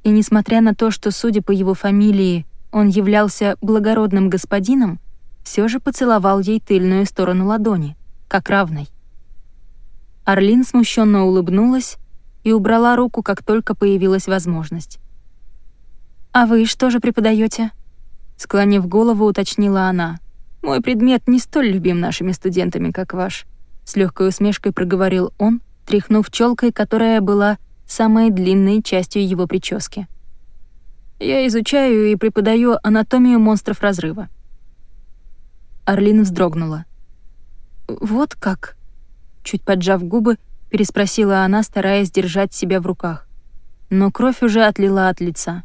И несмотря на то, что, судя по его фамилии, он являлся благородным господином, все же поцеловал ей тыльную сторону ладони, как равной. Орлин смущенно улыбнулась и убрала руку, как только появилась возможность. «А вы что же преподаете? Склонив голову, уточнила она. «Мой предмет не столь любим нашими студентами, как ваш», — с легкой усмешкой проговорил он, тряхнув челкой, которая была самой длинной частью его прически. «Я изучаю и преподаю анатомию монстров разрыва». Орлин вздрогнула. «Вот как?» Чуть поджав губы, переспросила она, стараясь держать себя в руках. Но кровь уже отлила от лица.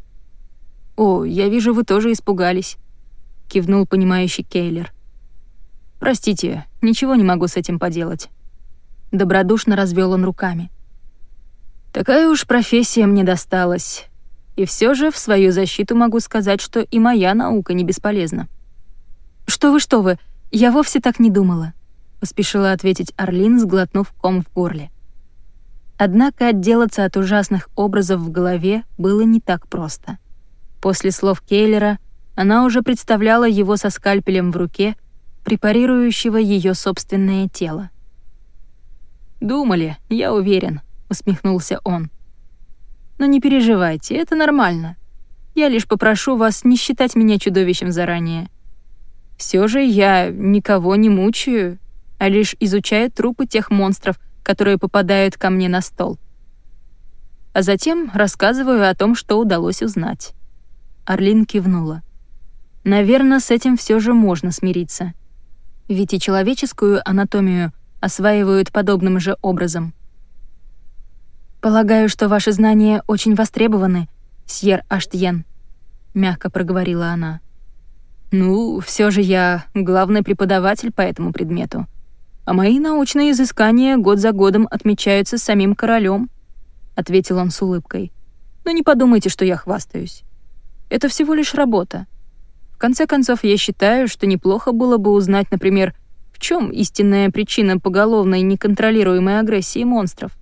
«О, я вижу, вы тоже испугались», — кивнул понимающий Кейлер. «Простите, ничего не могу с этим поделать». Добродушно развел он руками. «Такая уж профессия мне досталась. И все же в свою защиту могу сказать, что и моя наука не бесполезна». «Что вы, что вы, я вовсе так не думала», — поспешила ответить Орлин, сглотнув ком в горле. Однако отделаться от ужасных образов в голове было не так просто. После слов Кейлера она уже представляла его со скальпелем в руке, препарирующего ее собственное тело. «Думали, я уверен», — усмехнулся он. «Но не переживайте, это нормально. Я лишь попрошу вас не считать меня чудовищем заранее. Все же я никого не мучаю, а лишь изучаю трупы тех монстров, которые попадают ко мне на стол. А затем рассказываю о том, что удалось узнать. Орлин кивнула. Наверное, с этим все же можно смириться. Ведь и человеческую анатомию осваивают подобным же образом. «Полагаю, что ваши знания очень востребованы, Сьер Аштьен», — мягко проговорила она. «Ну, все же я главный преподаватель по этому предмету. А мои научные изыскания год за годом отмечаются самим королем», — ответил он с улыбкой. «Но не подумайте, что я хвастаюсь. Это всего лишь работа. В конце концов, я считаю, что неплохо было бы узнать, например, в чем истинная причина поголовной неконтролируемой агрессии монстров.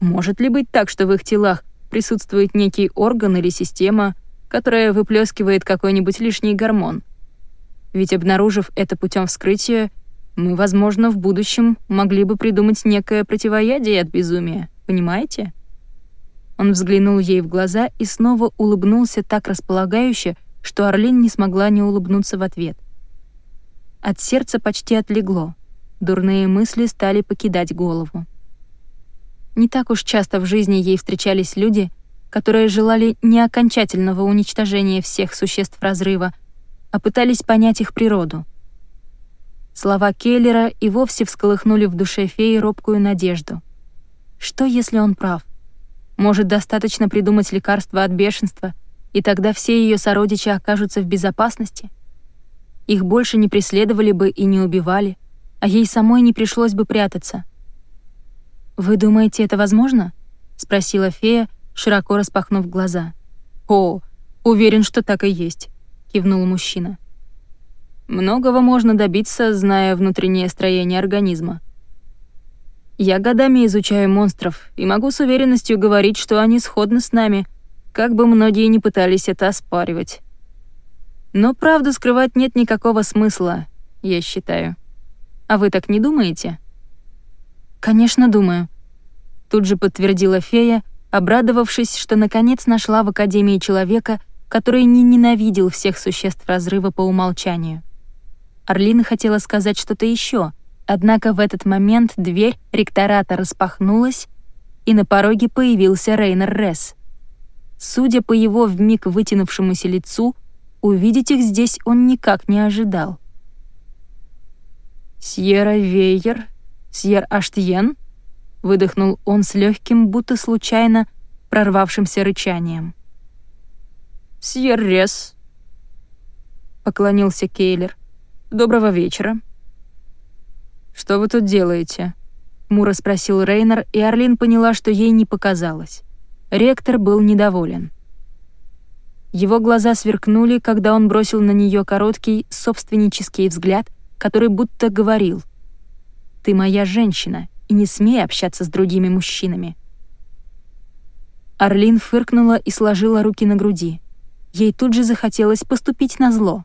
Может ли быть так, что в их телах присутствует некий орган или система, которая выплескивает какой-нибудь лишний гормон. Ведь обнаружив это путем вскрытия, мы, возможно, в будущем могли бы придумать некое противоядие от безумия, понимаете? Он взглянул ей в глаза и снова улыбнулся так располагающе, что Орлин не смогла не улыбнуться в ответ. От сердца почти отлегло. Дурные мысли стали покидать голову. Не так уж часто в жизни ей встречались люди — которые желали не окончательного уничтожения всех существ разрыва, а пытались понять их природу. Слова Келлера и вовсе всколыхнули в душе феи робкую надежду. Что, если он прав? Может, достаточно придумать лекарство от бешенства, и тогда все ее сородичи окажутся в безопасности? Их больше не преследовали бы и не убивали, а ей самой не пришлось бы прятаться. «Вы думаете, это возможно?» — спросила фея, широко распахнув глаза. «О, уверен, что так и есть», — кивнул мужчина. «Многого можно добиться, зная внутреннее строение организма. Я годами изучаю монстров и могу с уверенностью говорить, что они сходны с нами, как бы многие не пытались это оспаривать. Но правду скрывать нет никакого смысла, я считаю. А вы так не думаете?» «Конечно, думаю», — тут же подтвердила фея, — обрадовавшись, что наконец нашла в Академии человека, который не ненавидел всех существ разрыва по умолчанию. Орлина хотела сказать что-то еще, однако в этот момент дверь ректората распахнулась, и на пороге появился Рейнер Ресс. Судя по его вмиг вытянувшемуся лицу, увидеть их здесь он никак не ожидал. «Сьерра Вейер? Сьер Аштьен?» Выдохнул он с легким, будто случайно прорвавшимся рычанием. «Сьеррес», — поклонился Кейлер. «Доброго вечера». «Что вы тут делаете?» — Мура спросил Рейнер, и Орлин поняла, что ей не показалось. Ректор был недоволен. Его глаза сверкнули, когда он бросил на нее короткий, собственнический взгляд, который будто говорил «Ты моя женщина, не смей общаться с другими мужчинами». Орлин фыркнула и сложила руки на груди. Ей тут же захотелось поступить на зло.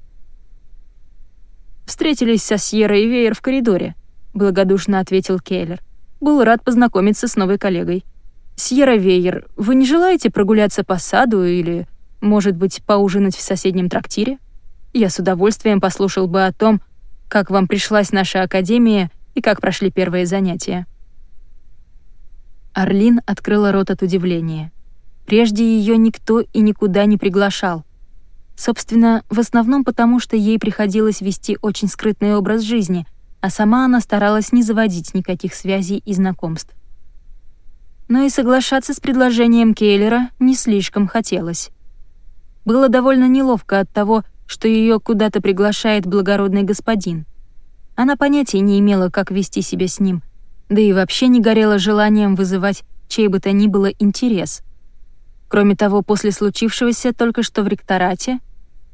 «Встретились со Сьерой и Веер в коридоре», — благодушно ответил Кейлер. «Был рад познакомиться с новой коллегой. Сьерра Веер, вы не желаете прогуляться по саду или, может быть, поужинать в соседнем трактире? Я с удовольствием послушал бы о том, как вам пришлась наша академия и как прошли первые занятия». Орлин открыла рот от удивления. Прежде ее никто и никуда не приглашал. Собственно, в основном потому, что ей приходилось вести очень скрытный образ жизни, а сама она старалась не заводить никаких связей и знакомств. Но и соглашаться с предложением Кейлера не слишком хотелось. Было довольно неловко от того, что ее куда-то приглашает благородный господин. Она понятия не имела, как вести себя с ним, да и вообще не горела желанием вызывать чей бы то ни было интерес. Кроме того, после случившегося только что в ректорате,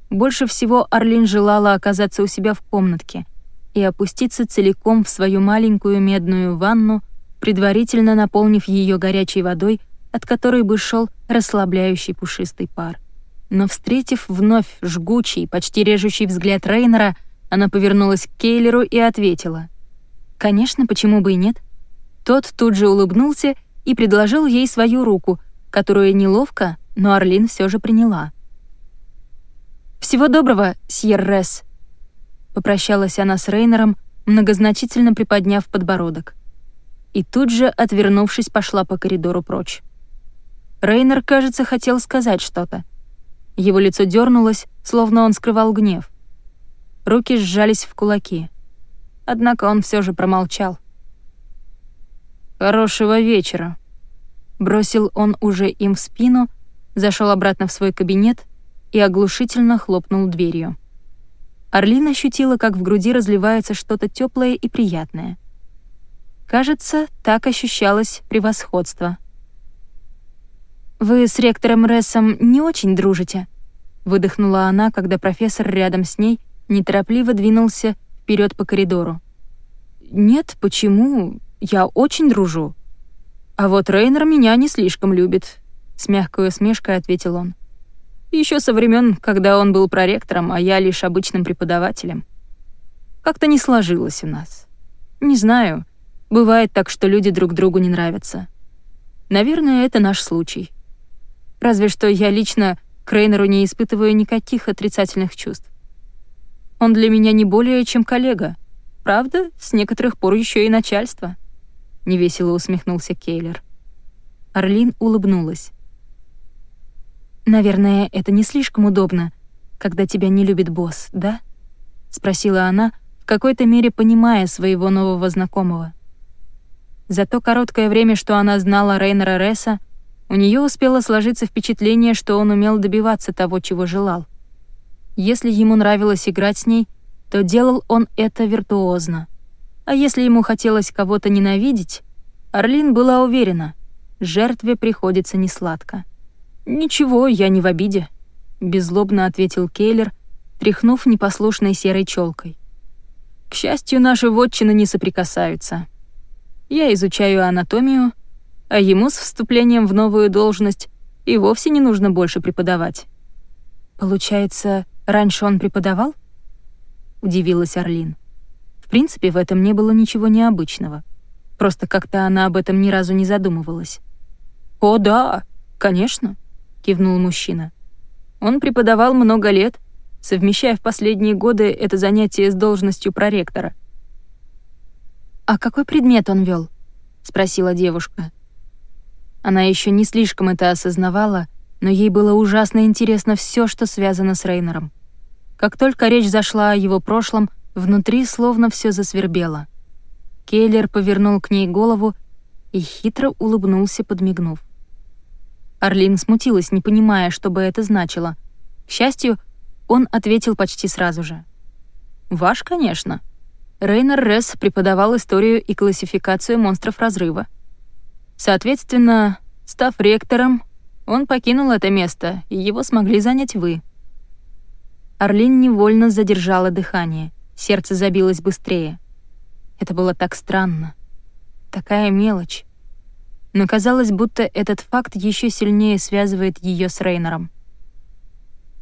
больше всего Орлин желала оказаться у себя в комнатке и опуститься целиком в свою маленькую медную ванну, предварительно наполнив ее горячей водой, от которой бы шел расслабляющий пушистый пар. Но встретив вновь жгучий, почти режущий взгляд Рейнера, она повернулась к Кейлеру и ответила. «Конечно, почему бы и нет?» Тот тут же улыбнулся и предложил ей свою руку, которую неловко, но Орлин все же приняла. «Всего доброго, Сьер Ресс», — попрощалась она с Рейнером, многозначительно приподняв подбородок. И тут же, отвернувшись, пошла по коридору прочь. Рейнер, кажется, хотел сказать что-то. Его лицо дернулось, словно он скрывал гнев. Руки сжались в кулаки. Однако он все же промолчал. «Хорошего вечера», — бросил он уже им в спину, зашел обратно в свой кабинет и оглушительно хлопнул дверью. Орлин ощутила, как в груди разливается что-то теплое и приятное. Кажется, так ощущалось превосходство. «Вы с ректором Рессом не очень дружите?» — выдохнула она, когда профессор рядом с ней неторопливо двинулся вперед по коридору. «Нет, почему? Я очень дружу. А вот Рейнер меня не слишком любит», — с мягкой усмешкой ответил он. Еще со времен, когда он был проректором, а я лишь обычным преподавателем. Как-то не сложилось у нас. Не знаю, бывает так, что люди друг другу не нравятся. Наверное, это наш случай. Разве что я лично к Рейнеру не испытываю никаких отрицательных чувств. Он для меня не более чем коллега. Правда, с некоторых пор еще и начальство. Невесело усмехнулся Кейлер. Орлин улыбнулась. «Наверное, это не слишком удобно, когда тебя не любит босс, да?» — спросила она, в какой-то мере понимая своего нового знакомого. За то короткое время, что она знала Рейнера Ресса, у нее успело сложиться впечатление, что он умел добиваться того, чего желал. Если ему нравилось играть с ней, то делал он это виртуозно. А если ему хотелось кого-то ненавидеть, Орлин была уверена, жертве приходится несладко. «Ничего, я не в обиде», — беззлобно ответил Кейлер, тряхнув непослушной серой челкой. «К счастью, наши вотчины не соприкасаются. Я изучаю анатомию, а ему с вступлением в новую должность и вовсе не нужно больше преподавать». «Получается, раньше он преподавал?» — удивилась Орлин. В принципе, в этом не было ничего необычного. Просто как-то она об этом ни разу не задумывалась. «О, да, конечно», кивнул мужчина. Он преподавал много лет, совмещая в последние годы это занятие с должностью проректора. «А какой предмет он вел? спросила девушка. Она еще не слишком это осознавала, но ей было ужасно интересно все, что связано с Рейнером. Как только речь зашла о его прошлом, внутри словно все засвербело. Келлер повернул к ней голову и хитро улыбнулся, подмигнув. Орлин смутилась, не понимая, что бы это значило. К счастью, он ответил почти сразу же. «Ваш, конечно». Рейнер Ресс преподавал историю и классификацию монстров разрыва. Соответственно, став ректором, он покинул это место, и его смогли занять вы. Орлин невольно задержала дыхание, сердце забилось быстрее. Это было так странно. Такая мелочь но казалось, будто этот факт еще сильнее связывает ее с Рейнером.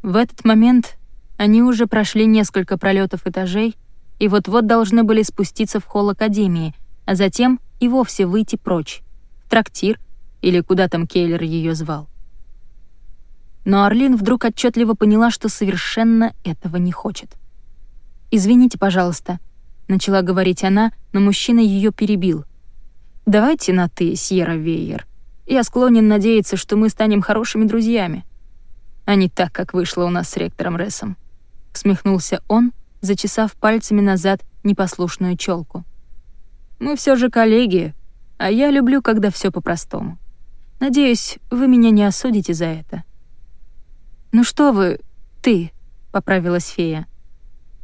В этот момент они уже прошли несколько пролетов этажей и вот-вот должны были спуститься в холл Академии, а затем и вовсе выйти прочь, в трактир или куда там Кейлер ее звал. Но Орлин вдруг отчетливо поняла, что совершенно этого не хочет. «Извините, пожалуйста», — начала говорить она, но мужчина ее перебил — Давайте на «ты», Сьерра Вейер. Я склонен надеяться, что мы станем хорошими друзьями. А не так, как вышло у нас с ректором Рессом. Усмехнулся он, зачесав пальцами назад непослушную челку. Мы все же коллеги, а я люблю, когда все по-простому. Надеюсь, вы меня не осудите за это. Ну что вы, ты, поправилась фея.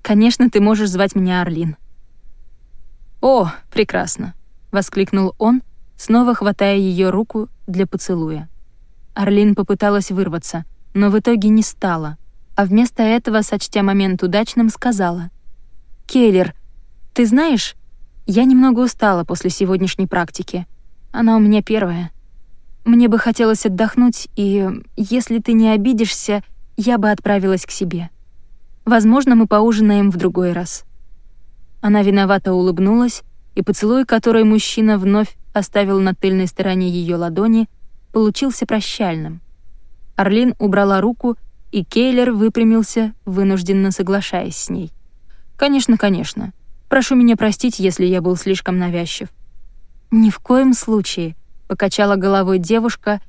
Конечно, ты можешь звать меня Орлин. О, прекрасно. — воскликнул он, снова хватая ее руку для поцелуя. Орлин попыталась вырваться, но в итоге не стала, а вместо этого, сочтя момент удачным, сказала. «Кейлер, ты знаешь, я немного устала после сегодняшней практики. Она у меня первая. Мне бы хотелось отдохнуть, и, если ты не обидишься, я бы отправилась к себе. Возможно, мы поужинаем в другой раз». Она виновато улыбнулась, и поцелуй, который мужчина вновь оставил на тыльной стороне ее ладони, получился прощальным. Орлин убрала руку и Кейлер выпрямился, вынужденно соглашаясь с ней. «Конечно, конечно. Прошу меня простить, если я был слишком навязчив». «Ни в коем случае», — покачала головой девушка,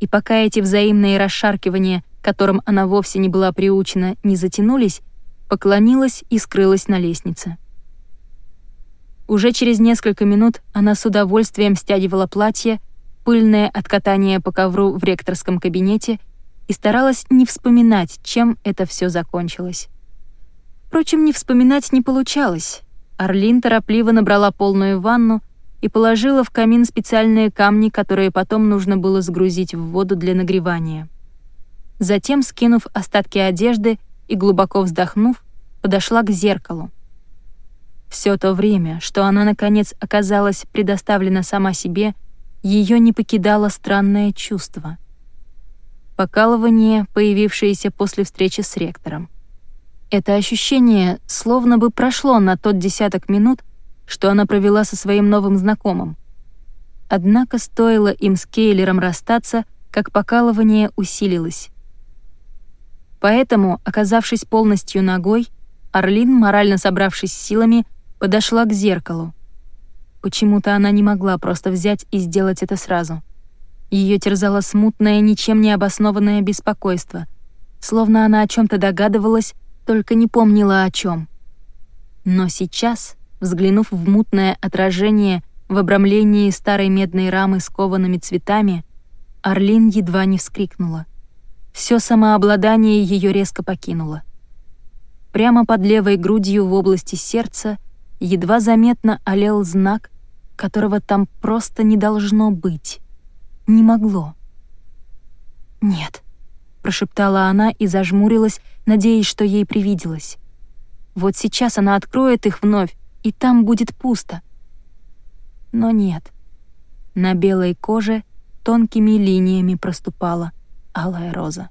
и пока эти взаимные расшаркивания, которым она вовсе не была приучена, не затянулись, поклонилась и скрылась на лестнице. Уже через несколько минут она с удовольствием стягивала платье, пыльное от катания по ковру в ректорском кабинете, и старалась не вспоминать, чем это все закончилось. Впрочем, не вспоминать не получалось. Орлин торопливо набрала полную ванну и положила в камин специальные камни, которые потом нужно было сгрузить в воду для нагревания. Затем, скинув остатки одежды и глубоко вздохнув, подошла к зеркалу. Все то время, что она, наконец, оказалась предоставлена сама себе, ее не покидало странное чувство. Покалывание, появившееся после встречи с ректором. Это ощущение словно бы прошло на тот десяток минут, что она провела со своим новым знакомым. Однако стоило им с Кейлером расстаться, как покалывание усилилось. Поэтому, оказавшись полностью ногой, Орлин, морально собравшись силами, подошла к зеркалу. Почему-то она не могла просто взять и сделать это сразу. Ее терзало смутное, ничем не обоснованное беспокойство, словно она о чем то догадывалась, только не помнила о чем. Но сейчас, взглянув в мутное отражение в обрамлении старой медной рамы с коваными цветами, Орлин едва не вскрикнула. Все самообладание ее резко покинуло. Прямо под левой грудью в области сердца едва заметно олел знак, которого там просто не должно быть. Не могло. «Нет», — прошептала она и зажмурилась, надеясь, что ей привиделось. Вот сейчас она откроет их вновь, и там будет пусто. Но нет. На белой коже тонкими линиями проступала алая роза.